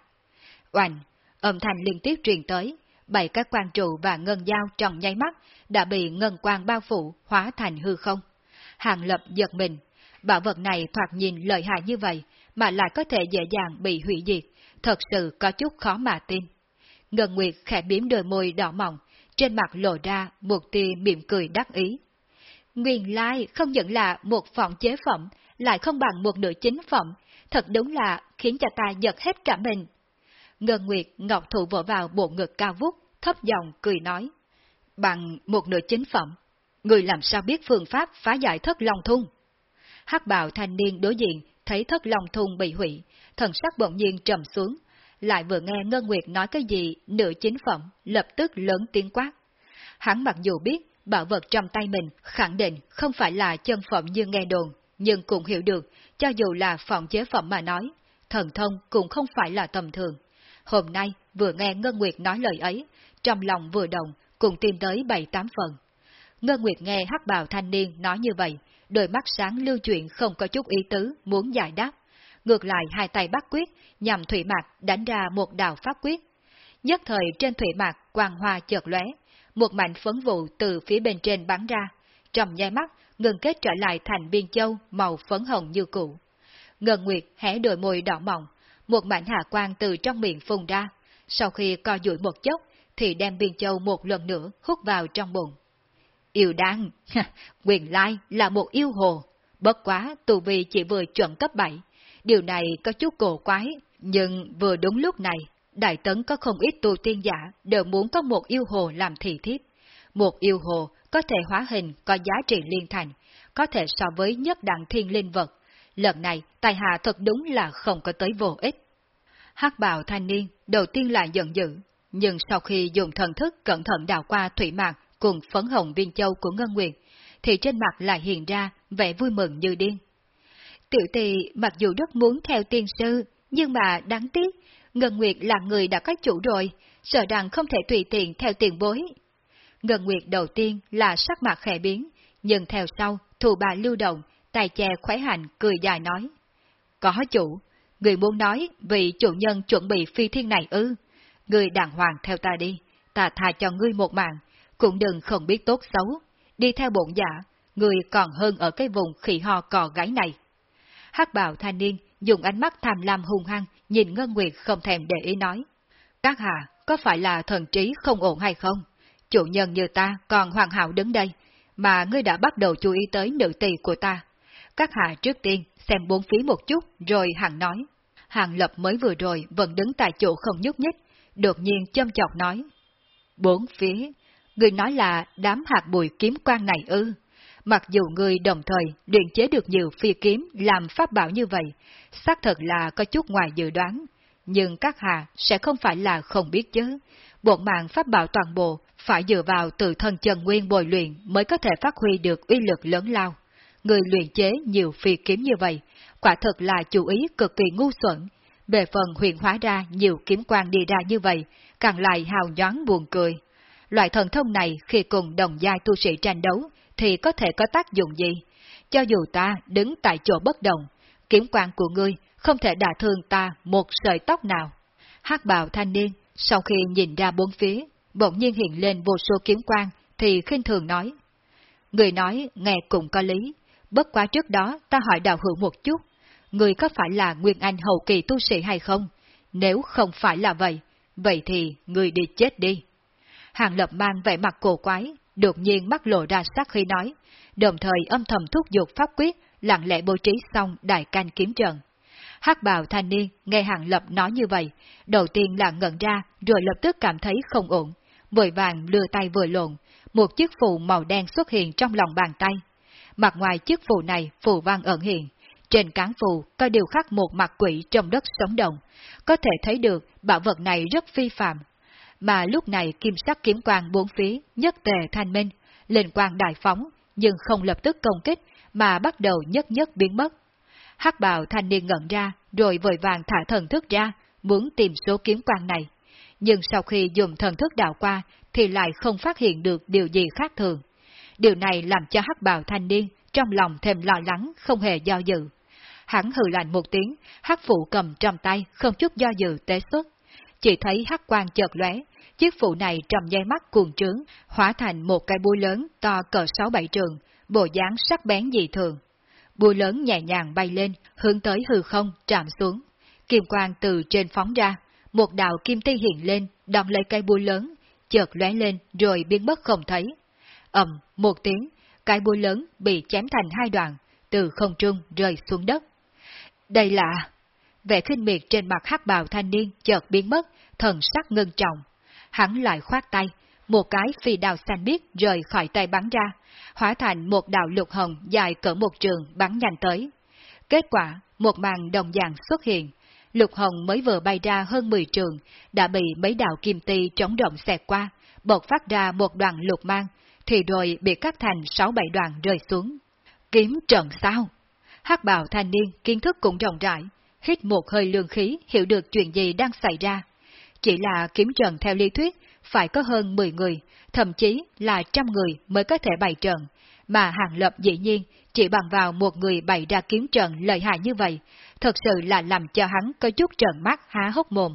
Oanh, âm thanh liên tiếp truyền tới, bảy các quan trụ và ngân dao trong nháy mắt đã bị ngân quang bao phủ hóa thành hư không. Hàng lập giật mình, bảo vật này thoạt nhìn lợi hại như vậy mà lại có thể dễ dàng bị hủy diệt, thật sự có chút khó mà tin. Ngân Nguyệt khẽ biếm đôi môi đỏ mỏng, trên mặt lộ ra một tia mỉm cười đắc ý. Nguyên lai không những là một phòng chế phẩm, lại không bằng một nửa chính phẩm, thật đúng là khiến cho ta giật hết cả mình. Ngân Nguyệt ngọc thủ vỗ vào bộ ngực cao vút, thấp giọng cười nói. Bằng một nửa chính phẩm, người làm sao biết phương pháp phá giải thất long thung? hắc bào thanh niên đối diện thấy thất lòng thùng bị hủy, thần sắc bỗng nhiên trầm xuống, lại vừa nghe Ngân Nguyệt nói cái gì nửa chính phẩm, lập tức lớn tiếng quát. Hắn mặc dù biết bảo vật trong tay mình khẳng định không phải là chân phẩm như nghe đồn, nhưng cũng hiểu được, cho dù là phòng chế phẩm mà nói, thần thông cũng không phải là tầm thường. Hôm nay, vừa nghe Ngân Nguyệt nói lời ấy, trong lòng vừa động, cùng tìm tới bảy tám phần. Ngân Nguyệt nghe hắc bào thanh niên nói như vậy, đôi mắt sáng lưu chuyện không có chút ý tứ, muốn giải đáp. Ngược lại hai tay bắt quyết, nhằm thủy mạc đánh ra một đạo pháp quyết. Nhất thời trên thủy mạc quang hoa chợt lóe, một mảnh phấn vụ từ phía bên trên bắn ra, trong nháy mắt ngừng kết trở lại thành biên châu màu phấn hồng như cũ. Ngân Nguyệt hé đôi môi đỏ mỏng, một mảnh hạ quang từ trong miệng phun ra, sau khi co duỗi một chốc, thì đem biên châu một lần nữa hút vào trong bụng. Yêu đan, [LAUGHS] quyền lai là một yêu hồ, bất quá tù vi chỉ vừa chuẩn cấp 7. Điều này có chút cổ quái, nhưng vừa đúng lúc này, Đại Tấn có không ít tu tiên giả đều muốn có một yêu hồ làm thị thiếp. Một yêu hồ có thể hóa hình có giá trị liên thành, có thể so với nhất đẳng thiên linh vật. Lần này, tài hạ thật đúng là không có tới vô ích. hắc bào thanh niên đầu tiên là giận dữ, nhưng sau khi dùng thần thức cẩn thận đào qua thủy mạc cùng phấn hồng viên châu của Ngân Nguyệt, thì trên mặt lại hiện ra vẻ vui mừng như điên. Tiểu tỳ mặc dù rất muốn theo tiên sư, nhưng mà đáng tiếc, Ngân Nguyệt là người đã có chủ rồi, sợ rằng không thể tùy tiện theo tiền bối. Ngân Nguyệt đầu tiên là sắc mặt khẽ biến, nhưng theo sau, thù bà lưu động, tài che khoái hành, cười dài nói. Có chủ, người muốn nói vì chủ nhân chuẩn bị phi thiên này ư. Người đàng hoàng theo ta đi, ta thà cho ngươi một mạng, cũng đừng không biết tốt xấu. Đi theo bổn giả, người còn hơn ở cái vùng khỉ ho cò gáy này. hắc bào thanh niên dùng ánh mắt tham lam hung hăng nhìn Ngân Nguyệt không thèm để ý nói. Các hạ, có phải là thần trí không ổn hay không? Chủ nhân như ta còn hoàn hảo đứng đây, mà ngươi đã bắt đầu chú ý tới nữ tỳ của ta. Các hạ trước tiên xem bốn phía một chút rồi hằng nói. Hàng lập mới vừa rồi vẫn đứng tại chỗ không nhúc nhích, đột nhiên châm chọc nói. Bốn phía, người nói là đám hạt bụi kiếm quan này ư. Mặc dù người đồng thời luyện chế được nhiều phi kiếm làm pháp bảo như vậy, xác thật là có chút ngoài dự đoán, nhưng các hạ sẽ không phải là không biết chứ. Bộn mạng pháp bảo toàn bộ phải dựa vào từ thân chân nguyên bồi luyện mới có thể phát huy được uy lực lớn lao. Người luyện chế nhiều phi kiếm như vậy, quả thật là chủ ý cực kỳ ngu xuẩn. Về phần huyền hóa ra nhiều kiếm quan đi ra như vậy, càng lại hào nhoáng buồn cười. Loại thần thông này khi cùng đồng giai tu sĩ tranh đấu thì có thể có tác dụng gì? Cho dù ta đứng tại chỗ bất động, kiếm quan của ngươi không thể đả thương ta một sợi tóc nào. hắc bào thanh niên, sau khi nhìn ra bốn phía, bỗng nhiên hiện lên vô số kiếm quan, thì khinh thường nói. Người nói nghe cũng có lý, bất quá trước đó ta hỏi đạo hữu một chút, người có phải là Nguyên Anh hậu kỳ tu sĩ hay không? Nếu không phải là vậy, vậy thì người đi chết đi. Hàng lập mang vẻ mặt cổ quái, đột nhiên mắt lộ ra sắc khi nói, đồng thời âm thầm thúc giục pháp quyết, lặng lẽ bố trí xong đại canh kiếm trận. hắc bào thanh niên nghe hàng lập nói như vậy, đầu tiên là ngẩn ra rồi lập tức cảm thấy không ổn, vội vàng lừa tay vừa lộn, một chiếc phù màu đen xuất hiện trong lòng bàn tay. Mặt ngoài chiếc phù này phù văn ẩn hiện, trên cán phù có điều khắc một mặt quỷ trong đất sống động, có thể thấy được bảo vật này rất phi phạm. Mà lúc này kim sắc kiếm quang bốn phía nhất tề thanh minh, lên quang đại phóng, nhưng không lập tức công kích, mà bắt đầu nhất nhất biến mất. hắc bào thanh niên ngẩn ra, rồi vội vàng thả thần thức ra, muốn tìm số kiếm quang này. Nhưng sau khi dùng thần thức đạo qua, thì lại không phát hiện được điều gì khác thường. Điều này làm cho hắc bào thanh niên trong lòng thêm lo lắng, không hề do dự. Hắn hừ lạnh một tiếng, hắc phụ cầm trong tay, không chút do dự tế xuất. Chỉ thấy hắc quang chợt lóe, chiếc phụ này trầm nháy mắt cuồng trướng, hóa thành một cái búa lớn to cỡ sáu bảy trường, bộ dáng sắc bén dị thường. Búa lớn nhẹ nhàng bay lên, hướng tới hư không, chạm xuống. Kim quang từ trên phóng ra, một đạo kim ti hiện lên, đong lấy cây búa lớn, chợt lóe lên rồi biến mất không thấy. ầm một tiếng, cái búa lớn bị chém thành hai đoạn, từ không trung rơi xuống đất. Đây là... Vẻ khinh miệt trên mặt hắc bào thanh niên chợt biến mất, thần sắc ngưng trọng. Hắn lại khoát tay, một cái phi đào xanh biếc rời khỏi tay bắn ra, hóa thành một đạo lục hồng dài cỡ một trường bắn nhanh tới. Kết quả, một màn đồng dạng xuất hiện. Lục hồng mới vừa bay ra hơn 10 trường, đã bị mấy đạo kim ti chống động xẹt qua, bộc phát ra một đoạn lục mang, thì rồi bị cắt thành 6-7 đoạn rơi xuống. Kiếm trận sao? hắc bào thanh niên kiến thức cũng rộng rãi, hít một hơi lương khí hiểu được chuyện gì đang xảy ra. Chỉ là kiếm trận theo lý thuyết phải có hơn 10 người, thậm chí là trăm người mới có thể bày trận, mà hàng lập dĩ nhiên chỉ bằng vào một người bày ra kiếm trận lợi hại như vậy, thật sự là làm cho hắn có chút trợn mắt há hốc mồm.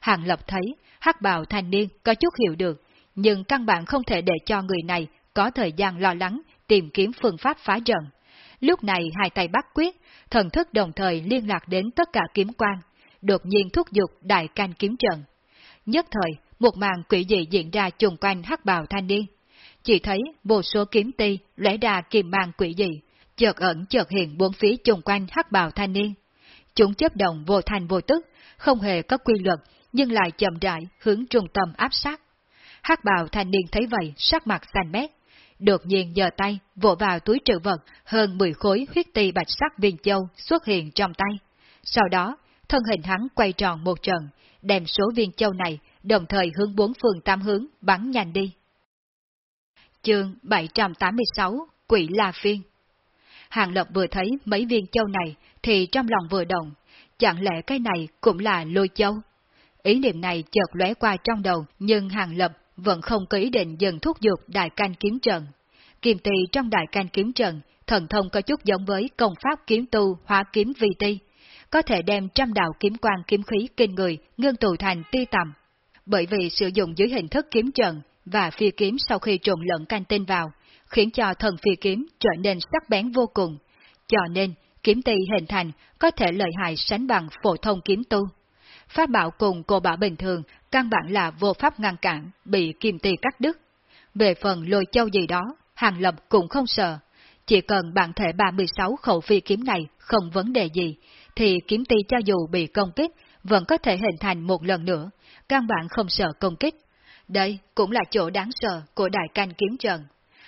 Hàng lập thấy, hắc bào thanh niên có chút hiểu được, nhưng căn bản không thể để cho người này có thời gian lo lắng tìm kiếm phương pháp phá trận. Lúc này hai tay bắt quyết, thần thức đồng thời liên lạc đến tất cả kiếm quan, đột nhiên thúc giục đại canh kiếm trận. Nhất thời, một màn quỷ dị diễn ra chung quanh hắc bào thanh niên. Chỉ thấy vô số kiếm ti lóe ra kìm mang quỷ dị, chợt ẩn chợt hiện bốn phía chung quanh hắc bào thanh niên. Chúng chấp động vô thành vô tức, không hề có quy luật, nhưng lại chậm rãi hướng trung tâm áp sát. hắc bào thanh niên thấy vậy, sắc mặt xanh mét, đột nhiên giơ tay, vỗ vào túi trữ vật, hơn 10 khối huyết ti bạch sắc viên châu xuất hiện trong tay. Sau đó, thân hình hắn quay tròn một trận, đem số viên châu này đồng thời hướng bốn phương tam hướng bắn nhanh đi. Chương 786 Quỷ La Phiên Hàng lộc vừa thấy mấy viên châu này thì trong lòng vừa động, chẳng lẽ cái này cũng là lôi châu? Ý niệm này chợt lóe qua trong đầu nhưng Hàng Lập vẫn không có ý định dừng thúc giục đại canh kiếm trận. Kim tỳ trong đại canh kiếm trận, thần thông có chút giống với công pháp kiếm tu hóa kiếm vi ti, có thể đem trăm đạo kiếm quang kiếm khí kinh người ngưng tụ thành ti tầm. Bởi vì sử dụng dưới hình thức kiếm trận và phi kiếm sau khi trộn lẫn canh tinh vào, khiến cho thần phi kiếm trở nên sắc bén vô cùng, cho nên kiếm ti hình thành có thể lợi hại sánh bằng phổ thông kiếm tu. Pháp bảo cùng cô bảo bình thường căn bản là vô pháp ngăn cản, bị kim ti cắt đứt. Về phần lôi châu gì đó, Hàng Lập cũng không sợ. Chỉ cần bản thể 36 khẩu phi kiếm này không vấn đề gì, thì kiếm ti cho dù bị công kích, vẫn có thể hình thành một lần nữa, căn bản không sợ công kích. Đây cũng là chỗ đáng sợ của đại canh kiếm trận.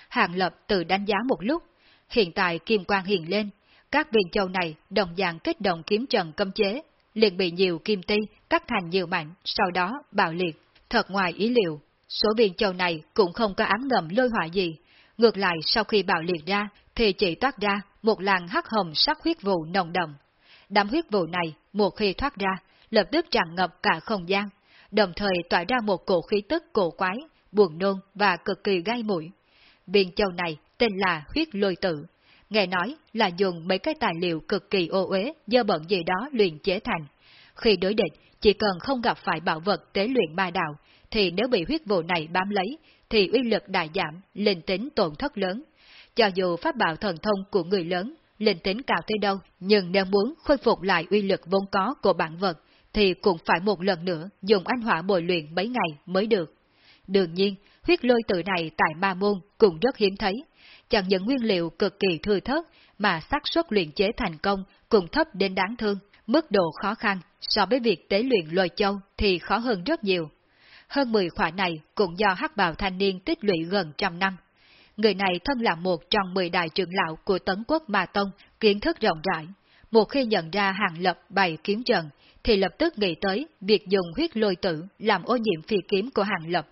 Hàng Lập tự đánh giá một lúc, hiện tại kim quang hiện lên, các viên châu này đồng dạng kích động kiếm trận cấm chế, liền bị nhiều kim ti cắt thành nhiều mảnh, sau đó bạo liệt. Thật ngoài ý liệu, số viên châu này cũng không có ám ngầm lôi hỏa gì. Ngược lại sau khi bạo liệt ra, thì chỉ toát ra một làn hắc hồng sắc huyết vụ nồng đậm. Đám huyết vụ này, một khi thoát ra, lập tức tràn ngập cả không gian, đồng thời tỏa ra một cổ khí tức cổ quái, buồn nôn và cực kỳ gai mũi. Viên châu này tên là huyết lôi tử, nghe nói là dùng mấy cái tài liệu cực kỳ ô uế, dơ bẩn gì đó luyện chế thành. Khi đối địch, chỉ cần không gặp phải bảo vật tế luyện ma đạo, thì nếu bị huyết vụ này bám lấy, thì uy lực đại giảm, linh tính tổn thất lớn. Cho dù pháp bảo thần thông của người lớn, linh tính cao tới đâu, nhưng nếu muốn khôi phục lại uy lực vốn có của bản vật, thì cũng phải một lần nữa dùng anh hỏa bồi luyện mấy ngày mới được. Đương nhiên, huyết lôi tự này tại Ma Môn cũng rất hiếm thấy, chẳng những nguyên liệu cực kỳ thừa thớt mà xác suất luyện chế thành công cũng thấp đến đáng thương, mức độ khó khăn so với việc tế luyện lôi châu thì khó hơn rất nhiều. Hơn 10 khỏa này cũng do hắc bào thanh niên tích lũy gần trăm năm. Người này thân là một trong 10 đại trưởng lão của Tấn Quốc Ma Tông, kiến thức rộng rãi. Một khi nhận ra hàng lập bày kiếm trận, thì lập tức nghĩ tới việc dùng huyết lôi tử làm ô nhiễm phi kiếm của hàng lập.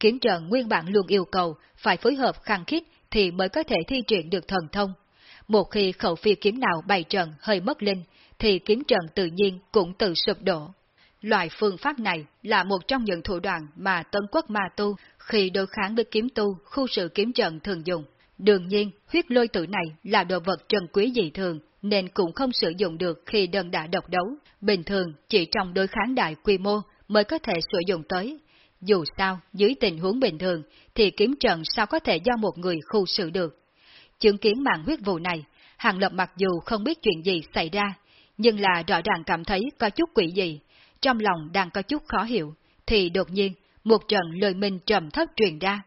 Kiếm trận nguyên bản luôn yêu cầu phải phối hợp khăng khít thì mới có thể thi triển được thần thông. Một khi khẩu phi kiếm nào bày trận hơi mất linh, thì kiếm trận tự nhiên cũng tự sụp đổ. Loại phương pháp này là một trong những thủ đoạn mà Tân Quốc Ma Tu khi đối kháng với kiếm tu khu sự kiếm trận thường dùng. Đương nhiên, huyết lôi tử này là đồ vật trân quý dị thường, nên cũng không sử dụng được khi đơn đã độc đấu. Bình thường, chỉ trong đối kháng đại quy mô mới có thể sử dụng tới. Dù sao, dưới tình huống bình thường, thì kiếm trận sao có thể do một người khu sự được. Chứng kiến mạng huyết vụ này, Hàng Lập mặc dù không biết chuyện gì xảy ra, nhưng là rõ ràng cảm thấy có chút quỷ gì, trong lòng đang có chút khó hiểu, thì đột nhiên, một trận lời minh trầm thấp truyền ra.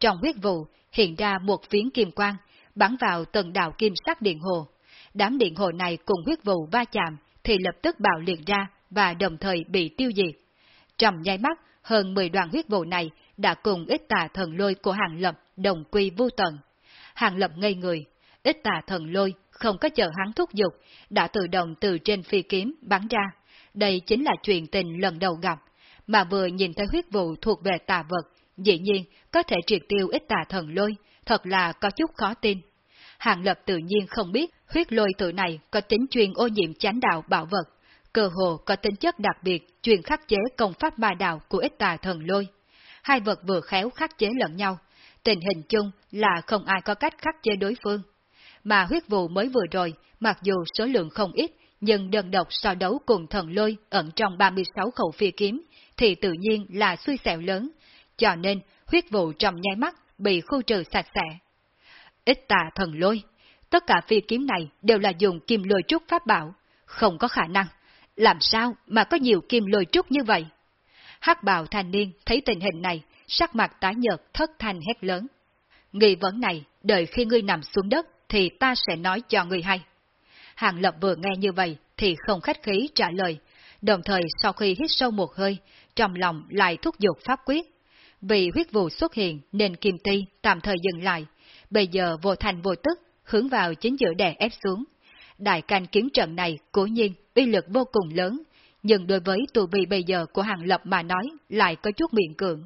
Trong huyết vụ, hiện ra một phiến kim quang, bắn vào tầng đạo kim sắc điện hồ. Đám điện hồ này cùng huyết vụ va chạm, thì lập tức bạo liệt ra và đồng thời bị tiêu diệt. Trong nháy mắt, hơn 10 đoàn huyết vụ này đã cùng ít tà thần lôi của hàng lập đồng quy vô tận. Hàng lập ngây người, ít tà thần lôi không có chờ hắn thúc giục, đã tự động từ trên phi kiếm bắn ra. Đây chính là chuyện tình lần đầu gặp, mà vừa nhìn thấy huyết vụ thuộc về tà vật, dĩ nhiên có thể triệt tiêu ít tà thần lôi, thật là có chút khó tin. Hàng Lập tự nhiên không biết huyết lôi tự này có tính chuyên ô nhiễm chánh đạo bảo vật, cơ hồ có tính chất đặc biệt chuyên khắc chế công pháp ba đạo của ít tà thần lôi. Hai vật vừa khéo khắc chế lẫn nhau, tình hình chung là không ai có cách khắc chế đối phương. Mà huyết vụ mới vừa rồi, mặc dù số lượng không ít, nhưng đơn độc so đấu cùng thần lôi ẩn trong 36 khẩu phi kiếm, thì tự nhiên là xui xẻo lớn, cho nên huyết vụ trong nháy mắt bị khu trừ sạch sẽ. Ít tà thần lôi, tất cả phi kiếm này đều là dùng kim lôi trúc pháp bảo, không có khả năng, làm sao mà có nhiều kim lôi trúc như vậy? hắc bào thanh niên thấy tình hình này, sắc mặt tái nhợt thất thanh hét lớn. Nghi vấn này, đợi khi ngươi nằm xuống đất thì ta sẽ nói cho ngươi hay. Hàng Lập vừa nghe như vậy thì không khách khí trả lời, đồng thời sau khi hít sâu một hơi, trong lòng lại thúc giục pháp quyết. Vì huyết vụ xuất hiện nên Kim Ti tạm thời dừng lại, bây giờ vô thành vô tức, hướng vào chính giữa đè ép xuống. Đại canh kiếm trận này cố nhiên uy lực vô cùng lớn, nhưng đối với tù vị bây giờ của Hàng Lập mà nói lại có chút miệng cưỡng.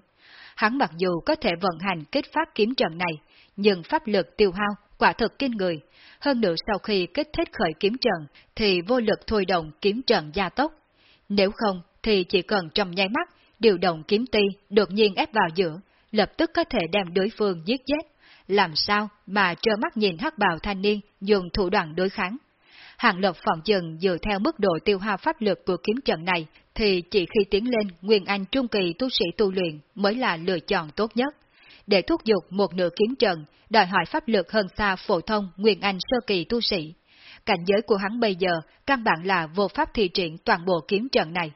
Hắn mặc dù có thể vận hành kết phát kiếm trận này, nhưng pháp lực tiêu hao quả thực kinh người. Hơn nữa sau khi kết thích khởi kiếm trận, thì vô lực thôi động kiếm trận gia tốc. Nếu không, thì chỉ cần trong nháy mắt, điều động kiếm ti đột nhiên ép vào giữa, lập tức có thể đem đối phương giết chết. Làm sao mà trơ mắt nhìn hắc bào thanh niên dùng thủ đoạn đối kháng. Hàng lộc phòng chừng dựa theo mức độ tiêu hao pháp lực của kiếm trận này, thì chỉ khi tiến lên Nguyên Anh Trung Kỳ tu sĩ tu luyện mới là lựa chọn tốt nhất. Để thúc giục một nửa kiếm trận, đòi hỏi pháp lực hơn xa phổ thông Nguyên Anh Sơ Kỳ tu sĩ. Cảnh giới của hắn bây giờ căn bản là vô pháp thi triển toàn bộ kiếm trận này.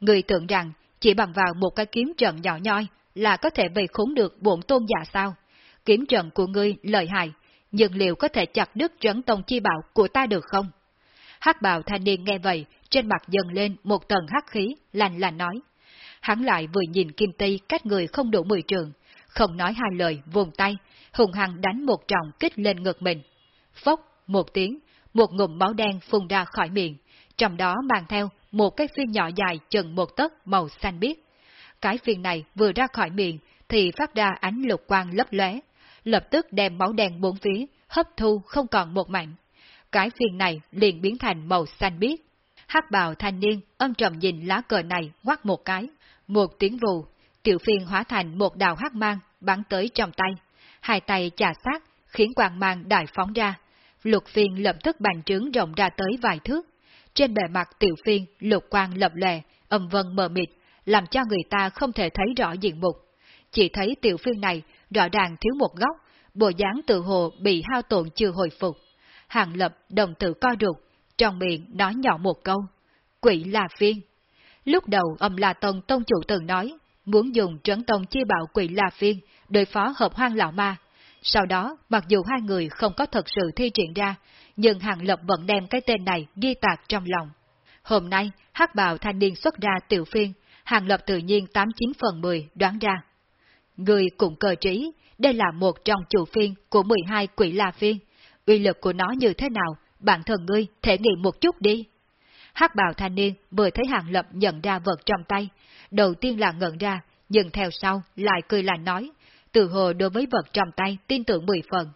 Người tưởng rằng chỉ bằng vào một cái kiếm trận nhỏ nhoi là có thể vây khốn được bổn tôn giả sao? Kiếm trận của ngươi lợi hại, nhưng liệu có thể chặt đứt trấn tông chi bảo của ta được không? hắc bào thanh niên nghe vậy, trên mặt dần lên một tầng hắc khí, lành lành nói. Hắn lại vừa nhìn Kim Tây cách người không đủ mười trường, không nói hai lời, vùng tay, hùng hăng đánh một trọng kích lên ngực mình. Phốc, một tiếng, một ngụm máu đen phun ra khỏi miệng, trong đó mang theo một cái phiên nhỏ dài chừng một tấc màu xanh biếc. Cái phiên này vừa ra khỏi miệng thì phát ra ánh lục quang lấp lóe, lập tức đem máu đen bốn phía, hấp thu không còn một mảnh. Cái phiên này liền biến thành màu xanh biếc. hắc bào thanh niên âm trầm nhìn lá cờ này ngoắt một cái, một tiếng vù, tiểu phiên hóa thành một đào hắc mang bắn tới trong tay, hai tay chà sát khiến quang mang đại phóng ra. Lục phiên lập tức bàn trướng rộng ra tới vài thước. Trên bề mặt tiểu phiên lục quang lập lè, âm vân mờ mịt, làm cho người ta không thể thấy rõ diện mục. Chỉ thấy tiểu phiên này rõ ràng thiếu một góc, bộ dáng tự hồ bị hao tổn chưa hồi phục. Hàng lập đồng tử co rụt, trong miệng nói nhỏ một câu. Quỷ là phiên. Lúc đầu âm La Tông Tông chủ từng nói, muốn dùng trấn tông chi bạo quỷ La Phiên đối phó hợp hoang lão ma. Sau đó, mặc dù hai người không có thật sự thi triển ra, nhưng Hàng Lập vẫn đem cái tên này ghi tạc trong lòng. Hôm nay, hắc bào thanh niên xuất ra tiểu phiên, Hàng Lập tự nhiên 89 phần 10 đoán ra. Người cũng cờ trí, đây là một trong chủ phiên của 12 quỷ la phiên. Uy lực của nó như thế nào, bản thân ngươi thể nghiệm một chút đi hắc bào thanh niên vừa thấy Hàng Lập nhận ra vật trong tay, đầu tiên là ngẩn ra, nhưng theo sau lại cười là nói, từ hồ đối với vật trong tay tin tưởng 10 phần.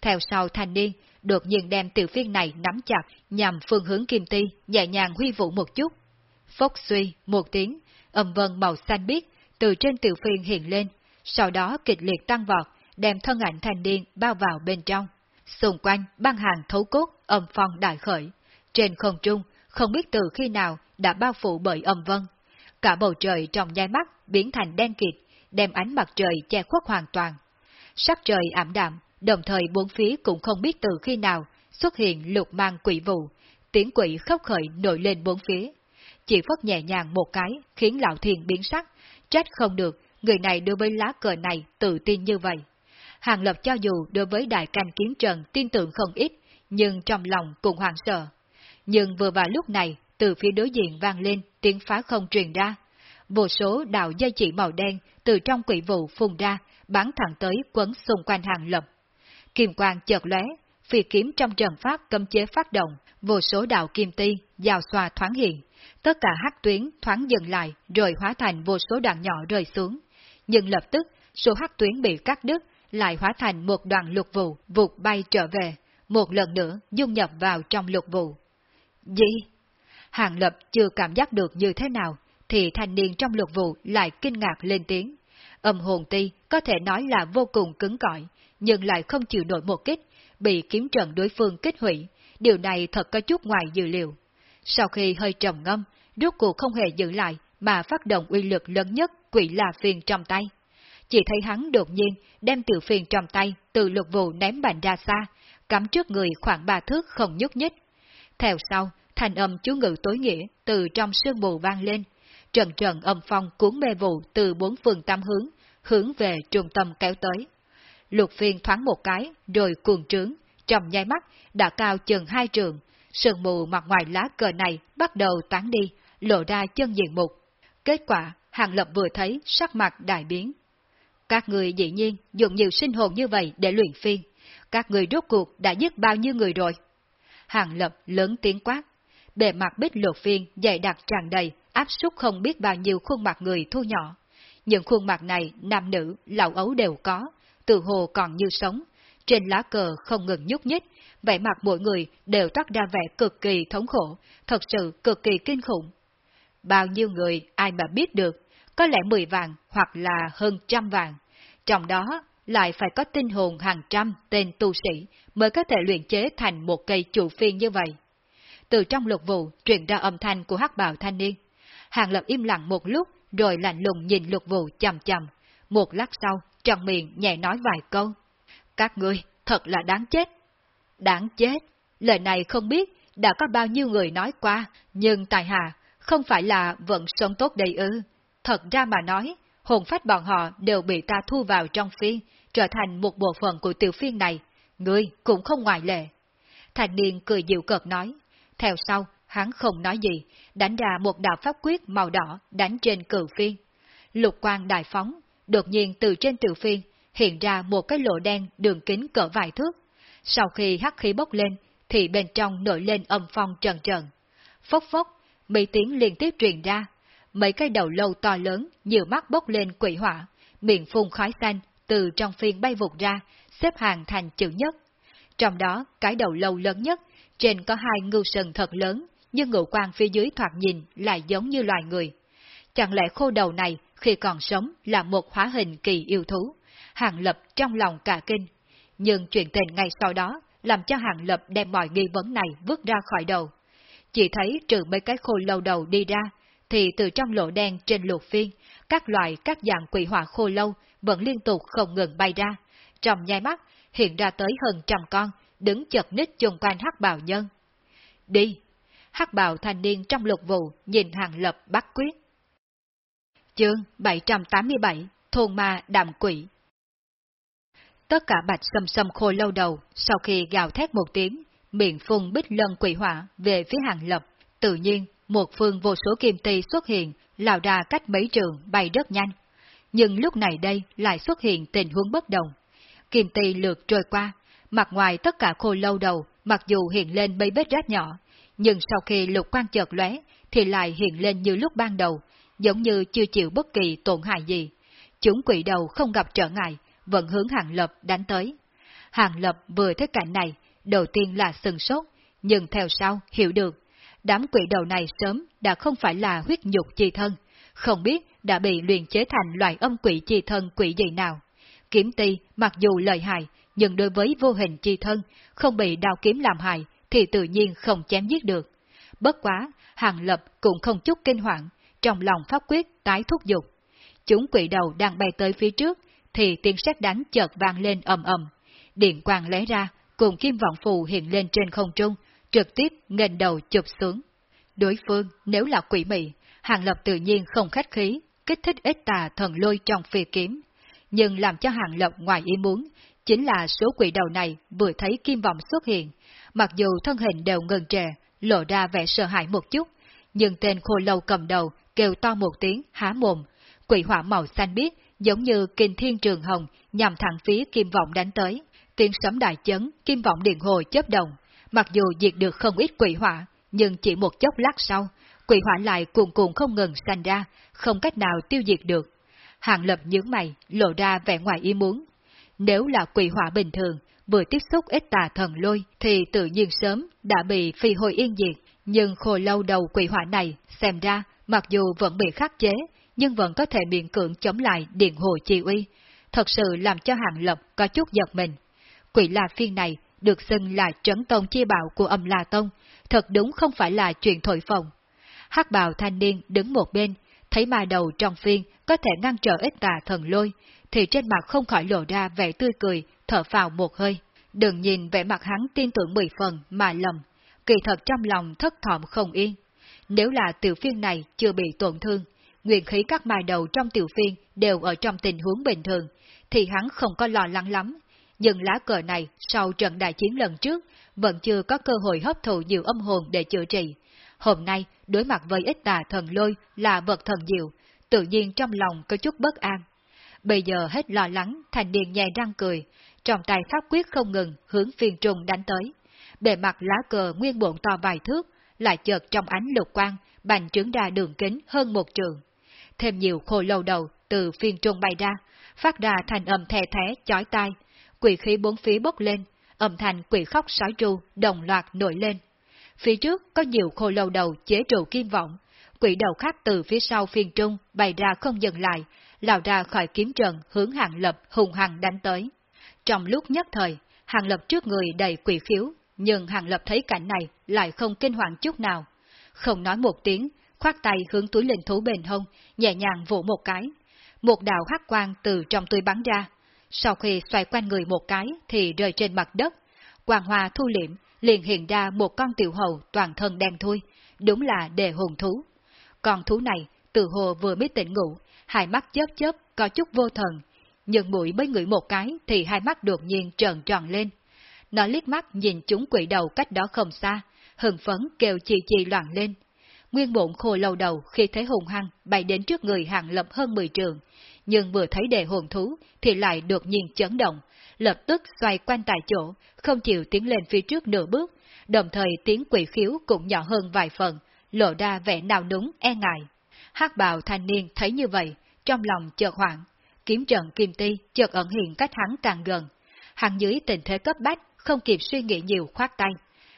Theo sau thanh niên, đột nhiên đem tiểu phiên này nắm chặt nhằm phương hướng kim ti, nhẹ nhàng huy vũ một chút. Phốc suy, một tiếng, âm vân màu xanh biếc từ trên tiểu phiên hiện lên, sau đó kịch liệt tăng vọt, đem thân ảnh thanh niên bao vào bên trong. Xung quanh băng hàng thấu cốt, âm phong đại khởi. Trên không trung, không biết từ khi nào đã bao phủ bởi âm vân. Cả bầu trời trong nháy mắt biến thành đen kịt, đem ánh mặt trời che khuất hoàn toàn. Sắc trời ảm đạm, đồng thời bốn phía cũng không biết từ khi nào xuất hiện lục mang quỷ vụ, tiếng quỷ khóc khởi nổi lên bốn phía. Chỉ phất nhẹ nhàng một cái khiến lão thiền biến sắc, trách không được, người này đối với lá cờ này tự tin như vậy. Hàng Lập cho dù đối với đại canh kiến trần tin tưởng không ít, nhưng trong lòng cũng hoảng sợ. Nhưng vừa vào lúc này, từ phía đối diện vang lên tiếng phá không truyền ra. Vô số đạo dây chỉ màu đen từ trong quỷ vụ phun ra, bắn thẳng tới quấn xung quanh Hàng Lập. Kim quang chợt lóe, phi kiếm trong trần pháp cấm chế phát động, vô số đạo kim ti, giao xoa thoáng hiện. Tất cả hắc tuyến thoáng dừng lại rồi hóa thành vô số đoạn nhỏ rơi xuống. Nhưng lập tức, số hắc tuyến bị cắt đứt, lại hóa thành một đoàn lục vụ vụt bay trở về, một lần nữa dung nhập vào trong lục vụ. Gì? Hàng lập chưa cảm giác được như thế nào, thì thanh niên trong lục vụ lại kinh ngạc lên tiếng. Âm hồn ti có thể nói là vô cùng cứng cỏi, nhưng lại không chịu nổi một kích, bị kiếm trận đối phương kích hủy. Điều này thật có chút ngoài dự liệu. Sau khi hơi trầm ngâm, rốt cuộc không hề giữ lại mà phát động uy lực lớn nhất quỷ là phiền trong tay. Chỉ thấy hắn đột nhiên đem tiểu phiền trong tay từ lục vụ ném mạnh ra xa, cắm trước người khoảng ba thước không nhúc nhích. Theo sau, thành âm chú ngự tối nghĩa từ trong sương mù vang lên, trần trận âm phong cuốn mê vụ từ bốn phương tam hướng, hướng về trung tâm kéo tới. Lục phiên thoáng một cái, rồi cuồng trướng, trong nháy mắt, đã cao chừng hai trường, sương mù mặt ngoài lá cờ này bắt đầu tán đi, lộ ra chân diện mục. Kết quả, Hàng Lập vừa thấy sắc mặt đại biến. Các người dĩ nhiên dùng nhiều sinh hồn như vậy để luyện phiên. Các người rốt cuộc đã giết bao nhiêu người rồi? Hàng Lập lớn tiếng quát. Bề mặt bích lột phiên dày đặc tràn đầy, áp suất không biết bao nhiêu khuôn mặt người thu nhỏ. Những khuôn mặt này, nam nữ, lão ấu đều có, từ hồ còn như sống. Trên lá cờ không ngừng nhúc nhích, vẻ mặt mỗi người đều toát ra vẻ cực kỳ thống khổ, thật sự cực kỳ kinh khủng. Bao nhiêu người ai mà biết được, có lẽ 10 vàng hoặc là hơn trăm vàng. Trong đó lại phải có tinh hồn hàng trăm tên tu sĩ mới có thể luyện chế thành một cây chủ phiên như vậy. Từ trong lục vụ truyền ra âm thanh của hắc bào thanh niên. Hàng lập im lặng một lúc rồi lạnh lùng nhìn lục vụ chầm chầm. Một lát sau, trần miệng nhẹ nói vài câu. Các ngươi thật là đáng chết. Đáng chết. Lời này không biết đã có bao nhiêu người nói qua, nhưng tài hạ không phải là vẫn sống tốt đầy ư. Thật ra mà nói, hồn phách bọn họ đều bị ta thu vào trong phiên, trở thành một bộ phận của tiểu phiên này. Ngươi cũng không ngoại lệ. Thành niên cười dịu cợt nói. Theo sau, hắn không nói gì, đánh ra một đạo pháp quyết màu đỏ đánh trên cử phiên. Lục quang đại phóng, đột nhiên từ trên tiểu phiên hiện ra một cái lỗ đen đường kính cỡ vài thước. Sau khi hắc khí bốc lên, thì bên trong nổi lên âm phong trần trần. Phốc phốc, mấy tiếng liên tiếp truyền ra, mấy cái đầu lâu to lớn, nhiều mắt bốc lên quỷ hỏa, miệng phun khói xanh, từ trong phiên bay vụt ra, xếp hàng thành chữ nhất. Trong đó, cái đầu lâu lớn nhất, trên có hai ngưu sừng thật lớn, nhưng ngũ quan phía dưới thoạt nhìn lại giống như loài người. Chẳng lẽ khô đầu này, khi còn sống, là một hóa hình kỳ yêu thú? Hàng Lập trong lòng cả kinh. Nhưng chuyện tình ngay sau đó, làm cho Hàng Lập đem mọi nghi vấn này vứt ra khỏi đầu. Chỉ thấy trừ mấy cái khô lâu đầu đi ra, thì từ trong lỗ đen trên lục phiên, các loại các dạng quỷ hỏa khô lâu vẫn liên tục không ngừng bay ra. Trong nhai mắt, hiện ra tới hơn trăm con, đứng chật ních chung quanh hắc bào nhân. Đi! hắc bào thanh niên trong lục vụ nhìn hàng lập bắt quyết. Chương 787 Thôn ma đàm quỷ Tất cả bạch sâm sâm khô lâu đầu, sau khi gào thét một tiếng, miệng phun bích lân quỷ hỏa về phía hàng lập, tự nhiên một phương vô số kim ti xuất hiện, lao ra cách mấy trường bay rất nhanh. Nhưng lúc này đây lại xuất hiện tình huống bất đồng. Kim ti lượt trôi qua, mặt ngoài tất cả khô lâu đầu, mặc dù hiện lên mấy vết rách nhỏ, nhưng sau khi lục quan chợt lóe, thì lại hiện lên như lúc ban đầu, giống như chưa chịu bất kỳ tổn hại gì. Chúng quỷ đầu không gặp trở ngại, vẫn hướng Hàng Lập đánh tới. Hàng Lập vừa thấy cảnh này, đầu tiên là sừng sốt, nhưng theo sau hiểu được, đám quỷ đầu này sớm đã không phải là huyết nhục chi thân, không biết đã bị luyện chế thành loại âm quỷ chi thân quỷ gì nào. Kiếm ti mặc dù lợi hại, nhưng đối với vô hình chi thân, không bị đao kiếm làm hại, thì tự nhiên không chém giết được. Bất quá, Hàng Lập cũng không chút kinh hoàng, trong lòng pháp quyết tái thúc dục. Chúng quỷ đầu đang bay tới phía trước, thì tiếng sét đánh chợt vang lên ầm ầm. Điện quang lấy ra, cùng kim vọng phù hiện lên trên không trung, trực tiếp nghênh đầu chụp xuống. Đối phương nếu là quỷ mị, Hàng Lập tự nhiên không khách khí, kích thích ít tà thần lôi trong phi kiếm. Nhưng làm cho Hàng Lộc ngoài ý muốn, chính là số quỷ đầu này vừa thấy kim vọng xuất hiện, mặc dù thân hình đều ngừng trệ, lộ ra vẻ sợ hãi một chút, nhưng tên khô lâu cầm đầu kêu to một tiếng há mồm, quỷ hỏa màu xanh biếc giống như kinh thiên trường hồng nhằm thẳng phía kim vọng đánh tới, tiếng sấm đại chấn, kim vọng điện hồi chớp đồng, mặc dù diệt được không ít quỷ hỏa, nhưng chỉ một chốc lát sau, quỷ hỏa lại cuồn cuộn không ngừng sanh ra, không cách nào tiêu diệt được. Hàng lập nhướng mày, lộ ra vẻ ngoài ý muốn. Nếu là quỷ hỏa bình thường, vừa tiếp xúc ít tà thần lôi, thì tự nhiên sớm đã bị phi hồi yên diệt, nhưng khổ lâu đầu quỷ hỏa này, xem ra, mặc dù vẫn bị khắc chế, nhưng vẫn có thể miễn cưỡng chống lại điện hồ chi uy, thật sự làm cho Hàng Lập có chút giật mình. Quỷ La Phiên này được xưng là trấn tông chi bảo của âm La Tông, thật đúng không phải là chuyện thổi phồng. hắc bào thanh niên đứng một bên, thấy ma đầu trong phiên có thể ngăn trở ít tà thần lôi, thì trên mặt không khỏi lộ ra vẻ tươi cười, thở phào một hơi. Đừng nhìn vẻ mặt hắn tin tưởng mười phần mà lầm, kỳ thật trong lòng thất thọm không yên. Nếu là tiểu phiên này chưa bị tổn thương, nguyên khí các mài đầu trong tiểu phiên đều ở trong tình huống bình thường, thì hắn không có lo lắng lắm. Nhưng lá cờ này sau trận đại chiến lần trước vẫn chưa có cơ hội hấp thụ nhiều âm hồn để chữa trị. Hôm nay, đối mặt với ít tà thần lôi là vật thần diệu, tự nhiên trong lòng có chút bất an. Bây giờ hết lo lắng, thành niên nhè răng cười, trong tay pháp quyết không ngừng hướng phiên trùng đánh tới. Bề mặt lá cờ nguyên bộn to vài thước, lại chợt trong ánh lục quang, bành trướng ra đường kính hơn một trường. Thêm nhiều khô lâu đầu từ phiên trùng bay ra, phát ra thành âm thè thé chói tai, quỷ khí bốn phía bốc lên, âm thanh quỷ khóc sói tru đồng loạt nổi lên. Phía trước có nhiều khô lâu đầu chế trụ kim vọng, quỷ đầu khác từ phía sau phiên trung bày ra không dừng lại, lao ra khỏi kiếm trận hướng hàng lập hùng hằng đánh tới. Trong lúc nhất thời, hàng lập trước người đầy quỷ khiếu, nhưng hàng lập thấy cảnh này lại không kinh hoàng chút nào. Không nói một tiếng, khoát tay hướng túi linh thú bền hông, nhẹ nhàng vỗ một cái. Một đạo hắc quang từ trong túi bắn ra. Sau khi xoay quanh người một cái thì rơi trên mặt đất. Quang hoa thu liệm, liền hiện ra một con tiểu hầu toàn thân đen thui, đúng là đề hồn thú. Con thú này, từ hồ vừa mới tỉnh ngủ, hai mắt chớp chớp, có chút vô thần, nhưng mũi mới ngửi một cái thì hai mắt đột nhiên trợn tròn lên. Nó liếc mắt nhìn chúng quỷ đầu cách đó không xa, hừng phấn kêu chì chì loạn lên. Nguyên bộn khô lâu đầu khi thấy hùng hăng bay đến trước người hàng lập hơn 10 trường, nhưng vừa thấy đề hồn thú thì lại đột nhiên chấn động, lập tức xoay quanh tại chỗ, không chịu tiến lên phía trước nửa bước, đồng thời tiếng quỷ khiếu cũng nhỏ hơn vài phần, lộ ra vẻ nào núng e ngại. hắc bào thanh niên thấy như vậy, trong lòng chợt hoảng, kiếm trận kim ti chợt ẩn hiện cách hắn càng gần. Hắn dưới tình thế cấp bách, không kịp suy nghĩ nhiều khoát tay.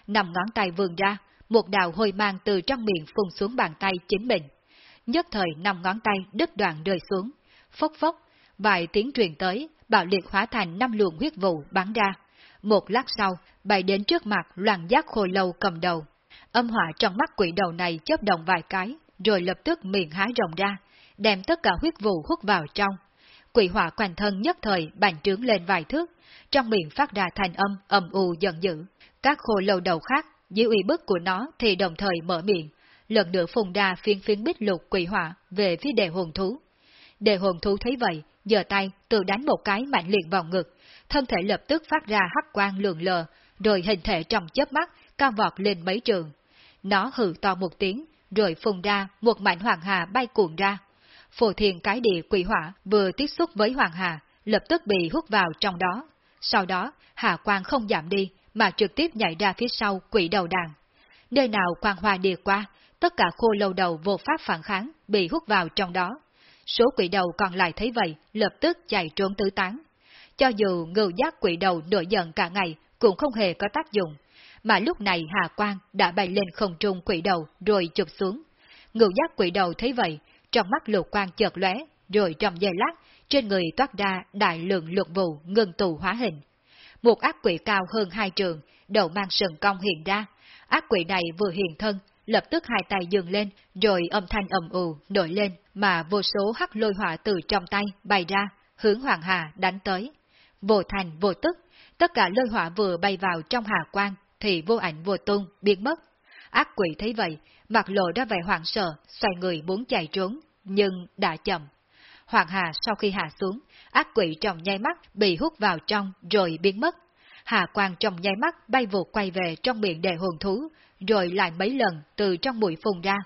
Nằm ngón tay vươn ra, một đạo hồi mang từ trong miệng phun xuống bàn tay chính mình. Nhất thời nằm ngón tay đứt đoạn rơi xuống, phốc phốc, vài tiếng truyền tới, bạo liệt hóa thành năm luồng huyết vụ bắn ra. Một lát sau, bay đến trước mặt loạn giác khô lâu cầm đầu. Âm hỏa trong mắt quỷ đầu này chớp động vài cái, rồi lập tức miệng há rộng ra, đem tất cả huyết vụ hút vào trong. Quỷ hỏa quanh thân nhất thời bành trướng lên vài thước, trong miệng phát ra thành âm âm u giận dữ. Các khô lâu đầu khác, dưới uy bức của nó thì đồng thời mở miệng, lần nữa phùng đa phiên phiến bích lục quỷ hỏa về phía đề hồn thú. Đề hồn thú thấy vậy, giơ tay tự đánh một cái mạnh liệt vào ngực, thân thể lập tức phát ra hắc quang lượn lờ, rồi hình thể trong chớp mắt cao vọt lên mấy trường. Nó hừ to một tiếng, rồi phun ra một mảnh hoàng hà bay cuồng ra. Phù thiền cái địa quỷ hỏa vừa tiếp xúc với hoàng hà, lập tức bị hút vào trong đó. Sau đó, hà quang không giảm đi, mà trực tiếp nhảy ra phía sau quỷ đầu đàn. Nơi nào quang hoa địa qua, tất cả khô lâu đầu vô pháp phản kháng, bị hút vào trong đó. Số quỷ đầu còn lại thấy vậy, lập tức chạy trốn tứ tán. Cho dù ngự giác quỷ đầu nổi giận cả ngày, cũng không hề có tác dụng, mà lúc này Hà Quang đã bay lên không trung quỷ đầu rồi chụp xuống. ngự giác quỷ đầu thấy vậy, trong mắt lục quang chợt lóe, rồi trong giây lát, trên người toát ra đại lượng luật vụ ngưng tù hóa hình. Một ác quỷ cao hơn hai trường, đầu mang sừng cong hiện ra. Ác quỷ này vừa hiện thân, lập tức hai tay dừng lên, rồi âm thanh ầm ù nổi lên, mà vô số hắc lôi hỏa từ trong tay bay ra, hướng Hoàng Hà đánh tới. Vô thành vô tức, tất cả lôi hỏa vừa bay vào trong hà quang, thì vô ảnh vô tung, biến mất. Ác quỷ thấy vậy, mặt lộ ra vẻ hoảng sợ, xoay người muốn chạy trốn, nhưng đã chậm. Hoàng Hà sau khi hạ xuống, ác quỷ trong nháy mắt bị hút vào trong rồi biến mất. Hà quang trong nháy mắt bay vụt quay về trong miệng đề hồn thú, rồi lại mấy lần từ trong mũi phun ra.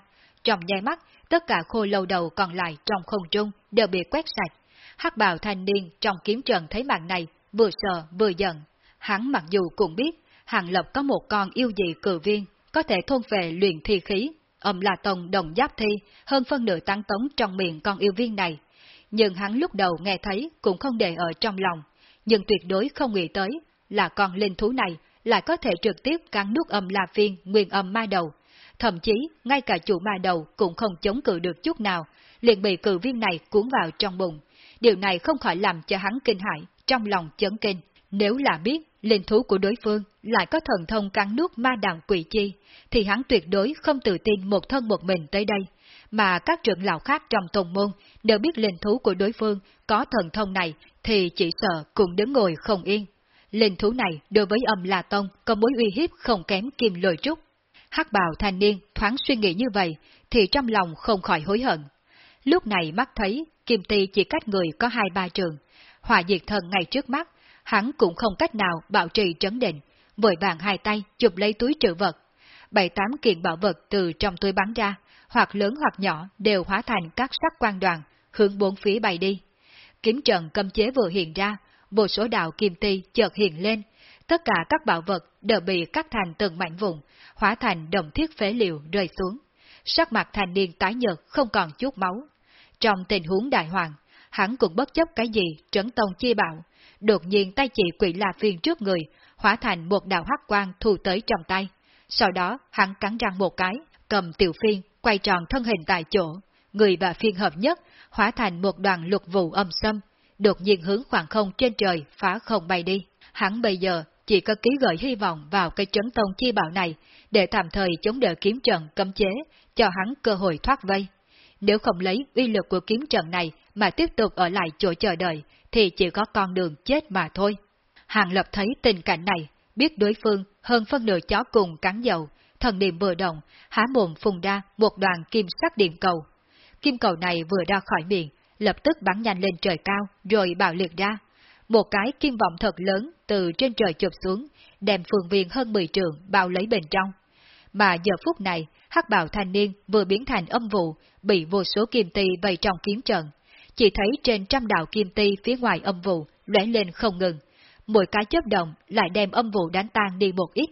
Trong nháy mắt, tất cả khô lâu đầu còn lại trong không trung đều bị quét sạch. hắc bào thanh niên trong kiếm trận thấy màn này, vừa sợ vừa giận. Hắn mặc dù cũng biết, Hàng Lập có một con yêu dị cử viên, có thể thôn về luyện thi khí, âm là tông đồng giáp thi, hơn phân nửa tăng tống trong miệng con yêu viên này. Nhưng hắn lúc đầu nghe thấy cũng không để ở trong lòng, nhưng tuyệt đối không nghĩ tới là con linh thú này lại có thể trực tiếp cắn nuốt âm La Phiên nguyên âm ma đầu. Thậm chí, ngay cả chủ ma đầu cũng không chống cự được chút nào, liền bị cự viên này cuốn vào trong bụng. Điều này không khỏi làm cho hắn kinh hãi, trong lòng chấn kinh. Nếu là biết linh thú của đối phương lại có thần thông cắn nuốt ma đàn quỷ chi, thì hắn tuyệt đối không tự tin một thân một mình tới đây. Mà các trưởng lão khác trong tông môn đều biết linh thú của đối phương có thần thông này thì chỉ sợ cũng đứng ngồi không yên. Linh thú này đối với âm La Tông có mối uy hiếp không kém kim lôi trúc. hắc bào thanh niên thoáng suy nghĩ như vậy thì trong lòng không khỏi hối hận. Lúc này mắt thấy kim ti chỉ cách người có hai ba trường, hòa diệt thần ngay trước mắt, hắn cũng không cách nào bảo trì trấn định, vội vàng hai tay chụp lấy túi trữ vật. Bảy tám kiện bảo vật từ trong túi bắn ra, hoặc lớn hoặc nhỏ đều hóa thành các sắc quan đoàn, hướng bốn phía bay đi. Kiếm trận cầm chế vừa hiện ra, vô số đạo kim ti chợt hiện lên, tất cả các bảo vật đều bị cắt thành từng mảnh vụn, hóa thành đồng thiết phế liệu rơi xuống. Sắc mặt thanh niên tái nhợt không còn chút máu. Trong tình huống đại hoàng, hắn cũng bất chấp cái gì trấn tông chi bảo, đột nhiên tay chỉ quỷ la phiên trước người, hóa thành một đạo hắc quang thu tới trong tay. Sau đó hắn cắn răng một cái, cầm tiểu phiên, quay tròn thân hình tại chỗ, người và phiên hợp nhất, hóa thành một đoàn lục vụ âm xâm, đột nhiên hướng khoảng không trên trời phá không bay đi. Hắn bây giờ chỉ có ký gợi hy vọng vào cây trấn tông chi bảo này, để tạm thời chống đỡ kiếm trận cấm chế, cho hắn cơ hội thoát vây. Nếu không lấy uy lực của kiếm trận này mà tiếp tục ở lại chỗ chờ đợi, thì chỉ có con đường chết mà thôi. Hàng Lập thấy tình cảnh này, biết đối phương hơn phân nửa chó cùng cắn dầu, thần niệm vừa động, há mồm phùng ra một đoàn kim sắc điện cầu. Kim cầu này vừa ra khỏi miệng, lập tức bắn nhanh lên trời cao, rồi bạo liệt ra. Một cái kim vọng thật lớn từ trên trời chụp xuống, đem phường viên hơn 10 trường bao lấy bên trong. Mà giờ phút này, hắc bào thanh niên vừa biến thành âm vụ, bị vô số kim ti vây trong kiếm trận. Chỉ thấy trên trăm đạo kim ti phía ngoài âm vụ lóe lên không ngừng. Mỗi cái chớp động lại đem âm vụ đánh tan đi một ít.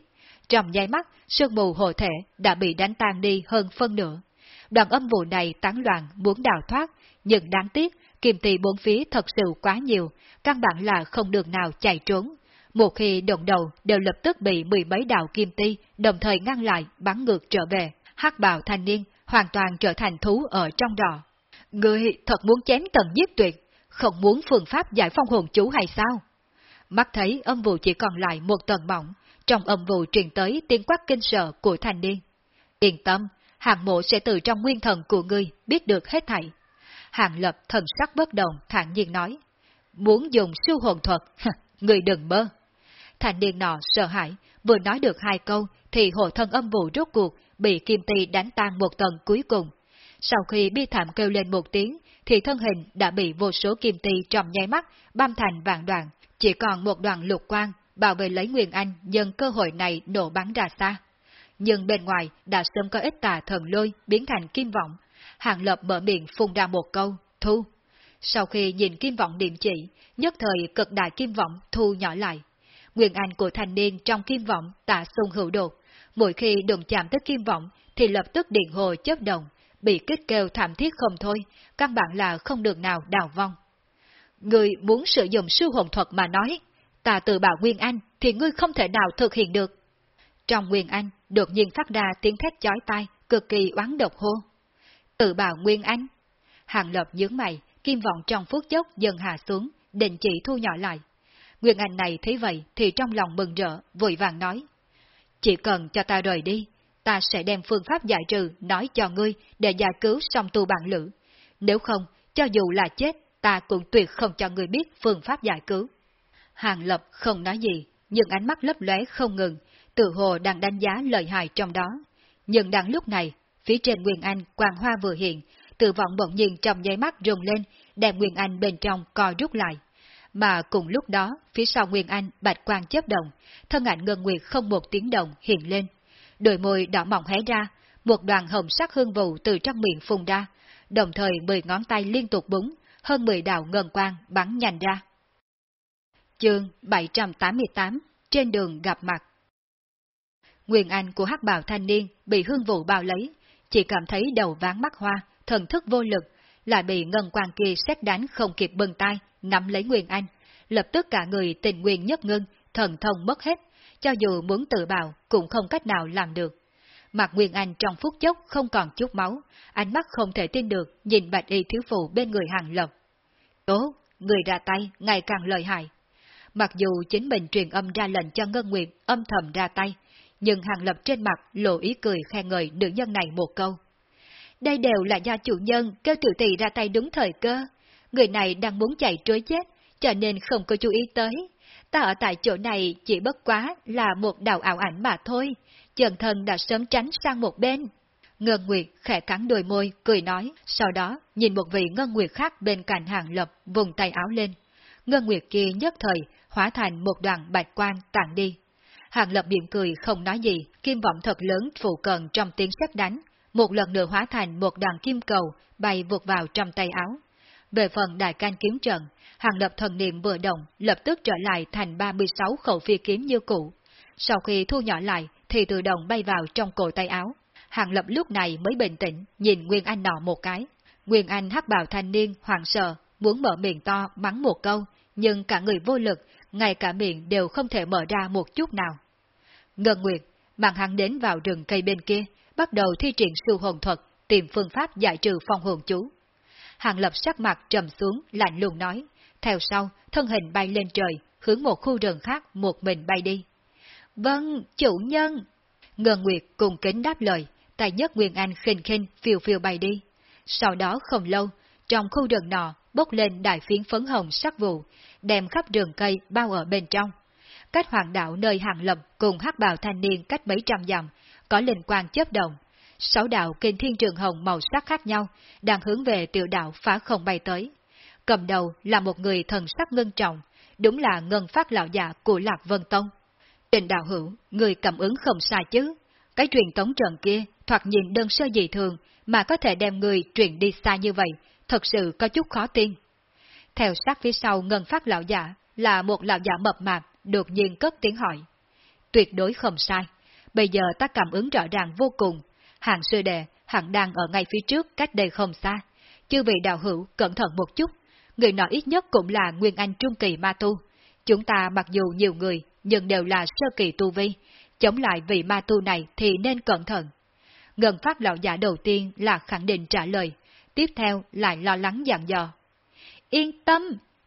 Trong nháy mắt, sương mù hộ thể đã bị đánh tan đi hơn phân nửa. Đoàn âm vụ này tán loạn muốn đào thoát, nhưng đáng tiếc, kiềm tỳ bốn phía thật sự quá nhiều, căn bản là không đường nào chạy trốn. Một khi động đầu đều lập tức bị mười mấy đạo kim ti đồng thời ngăn lại bắn ngược trở về. hắc bào thanh niên hoàn toàn trở thành thú ở trong đỏ. Ngươi thật muốn chém tận giết tuyệt, không muốn phương pháp giải phong hồn chú hay sao? Mắt thấy âm vụ chỉ còn lại một tầng mỏng, trong âm vụ truyền tới tiếng quát kinh sợ của thanh niên. Yên tâm, hàng mộ sẽ từ trong nguyên thần của ngươi biết được hết thảy. Hàng lập thần sắc bất động, thản nhiên nói. Muốn dùng siêu hồn thuật, người đừng mơ. Thành niên nọ sợ hãi, vừa nói được hai câu thì hộ thân âm vụ rốt cuộc bị kim tì đánh tan một tầng cuối cùng. Sau khi bi thảm kêu lên một tiếng, thì thân hình đã bị vô số kim tì trong nháy mắt băm thành vạn đoạn, chỉ còn một đoạn lục quang bảo vệ lấy Nguyên Anh nhân cơ hội này nổ bắn ra xa nhưng bên ngoài đã sớm có ít tà thần lôi biến thành kim vọng. Hàng Lập mở miệng phun ra một câu, thu. Sau khi nhìn kim vọng điểm chỉ, nhất thời cực đại kim vọng thu nhỏ lại. Nguyên anh của thanh niên trong kim vọng tạ xung hữu đột, mỗi khi đụng chạm tới kim vọng thì lập tức điện hồ chớp động, bị kích kêu thảm thiết không thôi, căn bản là không được nào đào vong. Người muốn sử dụng sư hồn thuật mà nói, ta tự bảo Nguyên Anh thì ngươi không thể nào thực hiện được. Trong Nguyên Anh, đột nhiên phát ra tiếng thét chói tai, cực kỳ oán độc hô. Tự bảo Nguyên Anh. Hàng lập nhướng mày, kim vọng trong phút chốc dần hạ xuống, định chỉ thu nhỏ lại. Nguyên Anh này thấy vậy thì trong lòng mừng rỡ, vội vàng nói. Chỉ cần cho ta rời đi, ta sẽ đem phương pháp giải trừ nói cho ngươi để giải cứu song tu bạn lữ. Nếu không, cho dù là chết, ta cũng tuyệt không cho ngươi biết phương pháp giải cứu. Hàng Lập không nói gì, nhưng ánh mắt lấp lóe không ngừng, tự hồ đang đánh giá lợi hại trong đó. Nhưng đang lúc này, phía trên Nguyên Anh quang hoa vừa hiện, tự vọng bỗng nhiên trong nháy mắt rung lên, đem Nguyên Anh bên trong co rút lại. Mà cùng lúc đó, phía sau Nguyên Anh bạch quang chớp động, thân ảnh ngân nguyệt không một tiếng động hiện lên. Đôi môi đỏ mỏng hé ra, một đoàn hồng sắc hương vụ từ trong miệng phun ra, đồng thời mười ngón tay liên tục búng, hơn mười đạo ngân quang bắn nhanh ra. Chương 788 Trên đường gặp mặt Nguyên Anh của hắc bào thanh niên bị hương vụ bao lấy, chỉ cảm thấy đầu ván mắt hoa, thần thức vô lực, lại bị ngân quang kia xét đánh không kịp bừng tay, nắm lấy Nguyên Anh, lập tức cả người tình nguyên nhất ngưng, thần thông mất hết, cho dù muốn tự bào cũng không cách nào làm được. Mặt Nguyên Anh trong phút chốc không còn chút máu, ánh mắt không thể tin được nhìn bạch y thiếu phụ bên người hàng lộc. Tốt, người ra tay ngày càng lợi hại. Mặc dù chính mình truyền âm ra lệnh cho Ngân Nguyệt âm thầm ra tay, nhưng hàng lập trên mặt lộ ý cười khen ngợi nữ nhân này một câu. Đây đều là do chủ nhân kêu tiểu tỷ ra tay đúng thời cơ. Người này đang muốn chạy trối chết, cho nên không có chú ý tới. Ta ở tại chỗ này chỉ bất quá là một đạo ảo ảnh mà thôi, chân thân đã sớm tránh sang một bên. Ngân Nguyệt khẽ cắn đôi môi, cười nói, sau đó nhìn một vị Ngân Nguyệt khác bên cạnh hàng lập, vùng tay áo lên. Ngân Nguyệt kia nhất thời hóa thành một đoàn bạch quan tản đi. Hàng lập miệng cười không nói gì, kim vọng thật lớn phụ cận trong tiếng sét đánh, một lần nữa hóa thành một đoàn kim cầu bay vụt vào trong tay áo. Về phần đại can kiếm trận, hàng lập thần niệm vừa động, lập tức trở lại thành 36 khẩu phi kiếm như cũ. Sau khi thu nhỏ lại, thì tự động bay vào trong cổ tay áo. Hàng lập lúc này mới bình tĩnh, nhìn Nguyên Anh nọ một cái. Nguyên Anh hắc bào thanh niên, hoàng sợ, muốn mở miệng to, mắng một câu, nhưng cả người vô lực, ngay cả miệng đều không thể mở ra một chút nào. Ngân Nguyệt, mang hắn đến vào rừng cây bên kia, bắt đầu thi triển siêu hồn thuật, tìm phương pháp giải trừ phong hồn chú. Hàng lập sắc mặt trầm xuống, lạnh lùng nói, theo sau, thân hình bay lên trời, hướng một khu rừng khác một mình bay đi. Vâng, chủ nhân! Ngân Nguyệt cùng kính đáp lời, tay nhất Nguyên Anh khinh khinh phiêu phiêu bay đi. Sau đó không lâu, trong khu rừng nọ bốc lên đại phiến phấn hồng sắc vụ, đem khắp rừng cây bao ở bên trong. Cách hoàng đạo nơi hàng lập cùng hắc bào thanh niên cách mấy trăm dặm, có linh quan chớp động. Sáu đạo kinh thiên trường hồng màu sắc khác nhau, đang hướng về tiểu đạo phá không bay tới. Cầm đầu là một người thần sắc ngân trọng, đúng là ngân phát lão già của Lạc Vân Tông. Trình đạo hữu, người cảm ứng không sai chứ. Cái truyền tống trận kia, thoạt nhìn đơn sơ dị thường, mà có thể đem người truyền đi xa như vậy, thật sự có chút khó tin. Theo sát phía sau ngân phát lão giả, là một lão giả mập mạp, đột nhiên cất tiếng hỏi. Tuyệt đối không sai, bây giờ ta cảm ứng rõ ràng vô cùng, hàng sư đệ hẳn đang ở ngay phía trước cách đây không xa. Chư vị đạo hữu cẩn thận một chút, người nọ ít nhất cũng là Nguyên Anh Trung Kỳ Ma Tu. Chúng ta mặc dù nhiều người, nhưng đều là sơ kỳ tu vi, chống lại vị ma tu này thì nên cẩn thận. Ngân phát lão giả đầu tiên là khẳng định trả lời, tiếp theo lại lo lắng dặn dò. Yên tâm,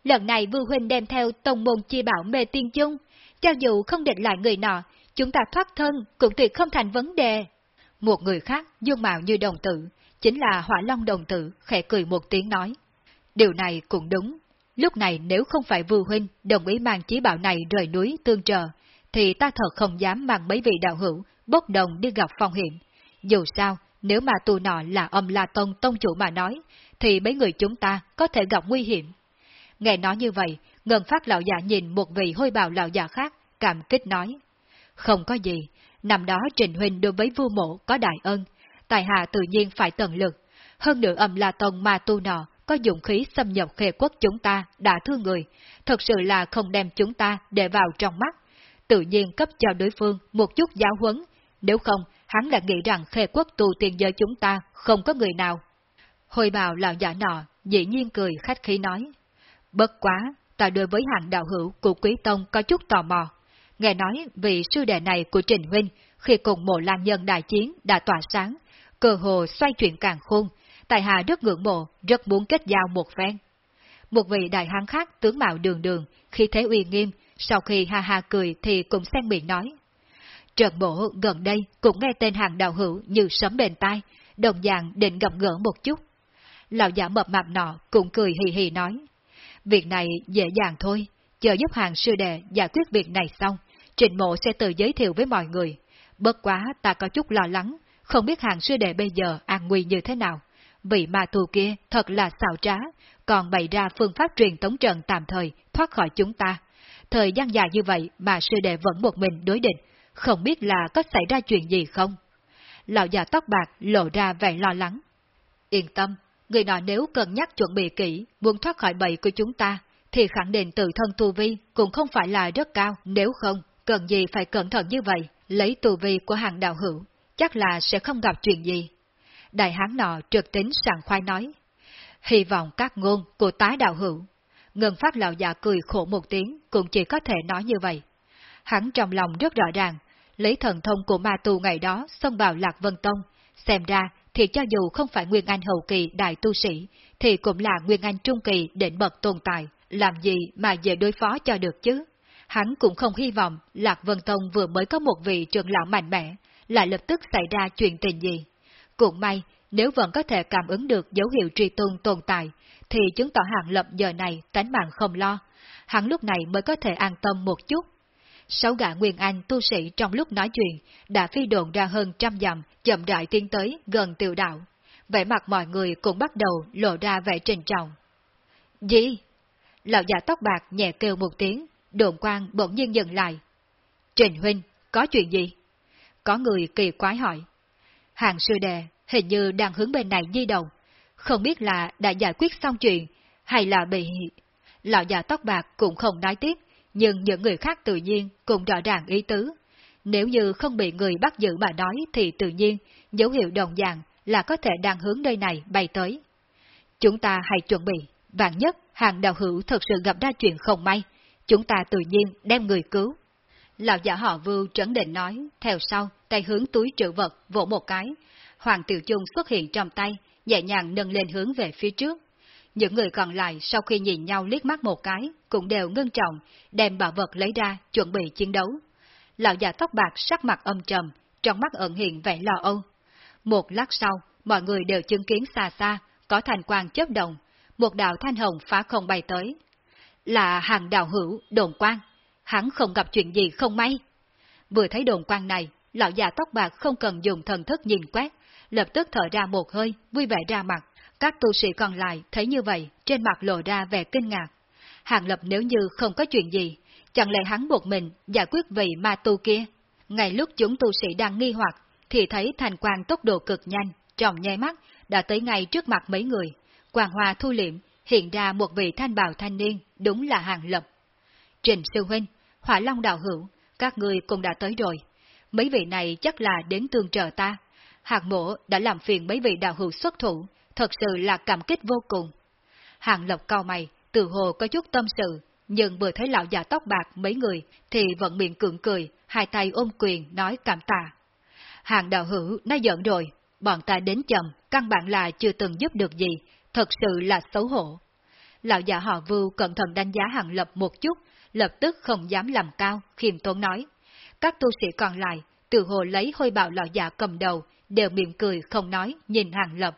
lần này Vưu Huynh đem theo tông môn chi bảo mê tiên chung, cho dù không định lại người nọ, chúng ta thoát thân cũng tuyệt không thành vấn đề. Một người khác, dung mạo như đồng tử, chính là hỏa long đồng tử, khẽ cười một tiếng nói. Điều này cũng đúng. Lúc này nếu không phải Vưu Huynh đồng ý mang chí bảo này rời núi tương trợ, thì ta thật không dám mang mấy vị đạo hữu bốc đồng đi gặp phong hiểm. Dù sao, nếu mà tù nọ là âm La Tông Tông chủ mà nói, thì mấy người chúng ta có thể gặp nguy hiểm. Nghe nói như vậy, Ngân Phát lão giả nhìn một vị hôi bào lão giả khác, cảm kích nói. Không có gì, Năm đó Trình Huynh đối với vua mộ có đại ân, tài hạ tự nhiên phải tận lực. Hơn nữa âm La Tông ma tu nọ có dụng khí xâm nhập khê quốc chúng ta đã thương người, thật sự là không đem chúng ta để vào trong mắt. Tự nhiên cấp cho đối phương một chút giáo huấn, nếu không hắn đã nghĩ rằng khê quốc tu tiền giới chúng ta không có người nào. Hồi bào lão giả nọ, dĩ nhiên cười khách khí nói. Bất quá, ta đối với hạng đạo hữu của Quý Tông có chút tò mò. Nghe nói vị sư đệ này của Trình Huynh khi cùng mộ lan nhân đại chiến đã tỏa sáng, cơ hồ xoay chuyển càng khôn, tại hạ rất ngưỡng mộ, rất muốn kết giao một phen. Một vị đại hán khác tướng mạo đường đường, khi thế uy nghiêm, sau khi ha ha cười thì cũng xen miệng nói. Trần bộ gần đây cũng nghe tên hàng đạo hữu như sấm bền tai, đồng dạng định gặp gỡ một chút. Lão giả mập mạp nọ cũng cười hì hì nói. Việc này dễ dàng thôi, chờ giúp hàng sư đệ giải quyết việc này xong, trình mộ sẽ tự giới thiệu với mọi người. Bất quá ta có chút lo lắng, không biết hàng sư đệ bây giờ an nguy như thế nào. Vị ma tù kia thật là xào trá, còn bày ra phương pháp truyền tống trận tạm thời thoát khỏi chúng ta. Thời gian dài như vậy mà sư đệ vẫn một mình đối địch, không biết là có xảy ra chuyện gì không? Lão già tóc bạc lộ ra vẻ lo lắng. Yên tâm, người nọ nếu cân nhắc chuẩn bị kỹ, muốn thoát khỏi bẫy của chúng ta, thì khẳng định tự thân tu vi cũng không phải là rất cao, nếu không, cần gì phải cẩn thận như vậy, lấy tu vi của hàng đạo hữu, chắc là sẽ không gặp chuyện gì. Đại hán nọ trực tính sàng khoai nói, hy vọng các ngôn của tái đạo hữu. Ngân phát lão già cười khổ một tiếng, cũng chỉ có thể nói như vậy. Hắn trong lòng rất rõ ràng, lấy thần thông của ma tu ngày đó xông vào Lạc Vân Tông, xem ra thì cho dù không phải Nguyên Anh hậu kỳ đại tu sĩ, thì cũng là Nguyên Anh trung kỳ đỉnh bậc tồn tại, làm gì mà dễ đối phó cho được chứ? Hắn cũng không hy vọng Lạc Vân Tông vừa mới có một vị trưởng lão mạnh mẽ, lại lập tức xảy ra chuyện tình gì. Cũng may, nếu vẫn có thể cảm ứng được dấu hiệu truy tung tồn tại, thì chứng tỏ hạng lập giờ này tánh mạng không lo. Hắn lúc này mới có thể an tâm một chút. Sáu gã Nguyên Anh tu sĩ trong lúc nói chuyện đã phi đồn ra hơn trăm dặm, chậm rãi tiến tới gần tiểu đạo. Vẻ mặt mọi người cũng bắt đầu lộ ra vẻ trình trọng. Gì? Lão già tóc bạc nhẹ kêu một tiếng, đồn quang bỗng nhiên dừng lại. Trình Huynh, có chuyện gì? Có người kỳ quái hỏi. Hàng sư đệ hình như đang hướng bên này di động, không biết là đã giải quyết xong chuyện, hay là bị... Lão già tóc bạc cũng không nói tiếp, nhưng những người khác tự nhiên cũng rõ ràng ý tứ. Nếu như không bị người bắt giữ mà nói thì tự nhiên, dấu hiệu đồng dạng là có thể đang hướng nơi này bay tới. Chúng ta hãy chuẩn bị, vạn nhất hàng đạo hữu thật sự gặp ra chuyện không may, chúng ta tự nhiên đem người cứu. Lão giả họ vưu trấn định nói, theo sau, tay hướng túi trữ vật, vỗ một cái. Hoàng Tiểu Trung xuất hiện trong tay, nhẹ nhàng nâng lên hướng về phía trước. Những người còn lại sau khi nhìn nhau liếc mắt một cái, cũng đều ngưng trọng, đem bảo vật lấy ra, chuẩn bị chiến đấu. Lão già tóc bạc sắc mặt âm trầm, trong mắt ẩn hiện vẻ lo âu. Một lát sau, mọi người đều chứng kiến xa xa, có thành quang chớp động, một đạo thanh hồng phá không bay tới. Là hàng đạo hữu, đồn quang, hắn không gặp chuyện gì không may. Vừa thấy đồn quang này, lão già tóc bạc không cần dùng thần thức nhìn quét, lập tức thở ra một hơi, vui vẻ ra mặt. Các tu sĩ còn lại thấy như vậy, trên mặt lộ ra vẻ kinh ngạc. Hàng lập nếu như không có chuyện gì, chẳng lẽ hắn một mình giải quyết vị ma tu kia? Ngay lúc chúng tu sĩ đang nghi hoặc, thì thấy thành quang tốc độ cực nhanh, trong nháy mắt, đã tới ngay trước mặt mấy người. Quang hoa thu liệm, hiện ra một vị thanh bào thanh niên, đúng là hàng lập. Trình sư huynh, hỏa long đạo hữu, các người cũng đã tới rồi. Mấy vị này chắc là đến tương trợ ta. Hạc mộ đã làm phiền mấy vị đạo hữu xuất thủ, thật sự là cảm kích vô cùng. Hàng lộc cao mày, từ hồ có chút tâm sự, nhưng vừa thấy lão già tóc bạc mấy người thì vẫn miệng cưỡng cười, hai tay ôm quyền nói cảm tạ. Hàng đạo hữu nói giận rồi, bọn ta đến chậm, căn bản là chưa từng giúp được gì, thật sự là xấu hổ. Lão già họ vưu cẩn thận đánh giá hàng lập một chút, lập tức không dám làm cao, khiêm tốn nói. Các tu sĩ còn lại, từ hồ lấy hôi bạo lão già cầm đầu, đều miệng cười không nói, nhìn hàng lập.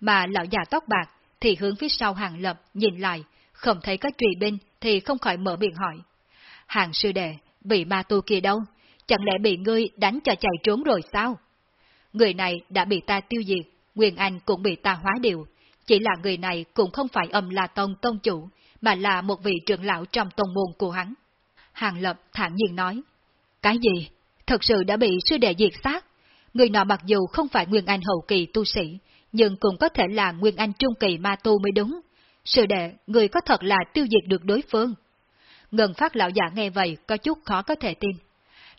Mà lão già tóc bạc thì hướng phía sau hàng lập, nhìn lại, không thấy có trùy binh thì không khỏi mở miệng hỏi. Hàng sư đệ, bị ma tu kia đâu? Chẳng lẽ bị ngươi đánh cho chạy trốn rồi sao? Người này đã bị ta tiêu diệt, Nguyên Anh cũng bị ta hóa điều. Chỉ là người này cũng không phải âm là tông tông chủ, mà là một vị trưởng lão trong tông môn của hắn. Hàng Lập thản nhiên nói, Cái gì? thật sự đã bị sư đệ diệt sát. Người nọ mặc dù không phải Nguyên Anh hậu kỳ tu sĩ, nhưng cũng có thể là Nguyên Anh trung kỳ ma tu mới đúng. Sư đệ, người có thật là tiêu diệt được đối phương. Ngân phát lão giả nghe vậy có chút khó có thể tin.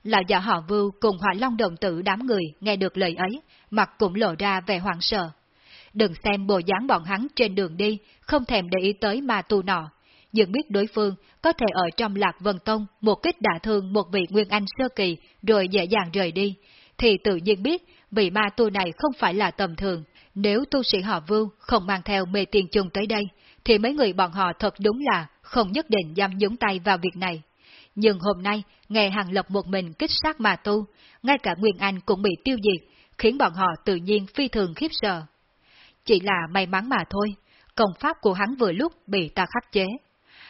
Lão giả họ vưu cùng hỏa long đồng tử đám người nghe được lời ấy, mặt cũng lộ ra vẻ hoảng sợ. Đừng xem bộ dáng bọn hắn trên đường đi, không thèm để ý tới ma tu nọ. Nhưng biết đối phương có thể ở trong lạc vân tông một kích đả thương một vị nguyên anh sơ kỳ rồi dễ dàng rời đi, thì tự nhiên biết vị ma tu này không phải là tầm thường. Nếu tu sĩ họ vưu không mang theo mê tiền chung tới đây, thì mấy người bọn họ thật đúng là không nhất định dám nhúng tay vào việc này. Nhưng hôm nay, nghe Hàng Lập một mình kích sát mà tu, ngay cả Nguyên Anh cũng bị tiêu diệt, khiến bọn họ tự nhiên phi thường khiếp sợ. Chỉ là may mắn mà thôi, công pháp của hắn vừa lúc bị ta khắc chế.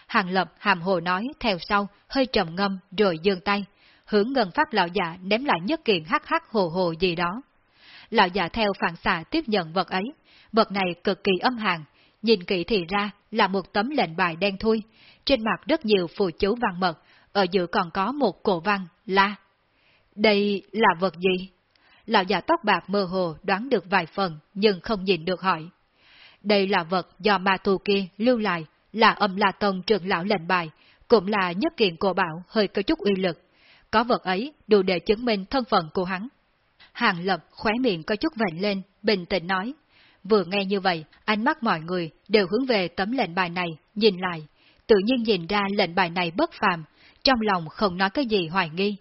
Hàng Lập hàm hồ nói theo sau, hơi trầm ngâm rồi dương tay, hướng ngân pháp lão già ném lại nhất kiện hắc hắc hồ hồ gì đó. Lão già theo phản xạ tiếp nhận vật ấy, vật này cực kỳ âm hàn, nhìn kỹ thì ra là một tấm lệnh bài đen thui, trên mặt rất nhiều phù chú văn mật, ở giữa còn có một cổ văn, la. Đây là vật gì? Lão già tóc bạc mơ hồ đoán được vài phần, nhưng không nhìn được hỏi. Đây là vật do ma tu kia lưu lại, là âm la tông trưởng lão lệnh bài, cũng là nhất kiện cổ bảo hơi có chút uy lực. Có vật ấy đủ để chứng minh thân phận của hắn. Hàng lập khóe miệng có chút vệnh lên, bình tĩnh nói. Vừa nghe như vậy, ánh mắt mọi người đều hướng về tấm lệnh bài này, nhìn lại. Tự nhiên nhìn ra lệnh bài này bất phàm, trong lòng không nói cái gì hoài nghi.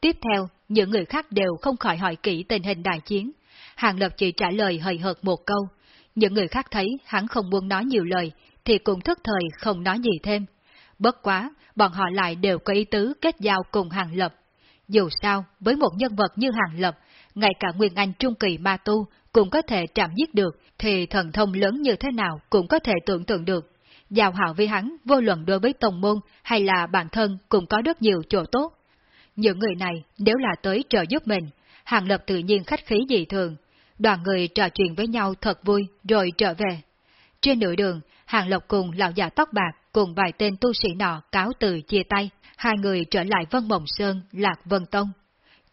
Tiếp theo, những người khác đều không khỏi hỏi kỹ tình hình đại chiến. Hàng Lập chỉ trả lời hời hợt một câu. Những người khác thấy hắn không muốn nói nhiều lời, thì cũng thức thời không nói gì thêm. Bất quá, bọn họ lại đều có ý tứ kết giao cùng Hàng Lập. Dù sao, với một nhân vật như Hàng Lập, ngay cả Nguyên Anh Trung Kỳ Ma Tu cũng có thể chạm giết được, thì thần thông lớn như thế nào cũng có thể tưởng tượng được. Giao hảo với hắn, vô luận đối với tông môn hay là bản thân cũng có rất nhiều chỗ tốt. Những người này nếu là tới trợ giúp mình, Hàng Lập tự nhiên khách khí dị thường. Đoàn người trò chuyện với nhau thật vui rồi trở về. Trên nửa đường, Hàng Lập cùng lão già tóc bạc cùng vài tên tu sĩ nọ cáo từ chia tay, hai người trở lại Vân Mộng Sơn, Lạc Vân Tông.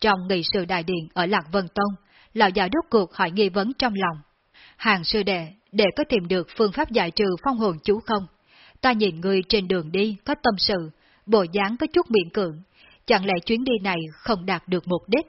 Trong nghị sự đại điện ở Lạc Vân Tông, lão già đốt cuộc hỏi nghi vấn trong lòng. Hàng sư đệ, để có tìm được phương pháp giải trừ phong hồn chú không? Ta nhìn người trên đường đi có tâm sự, bộ dáng có chút miệng cưỡng, chẳng lẽ chuyến đi này không đạt được mục đích?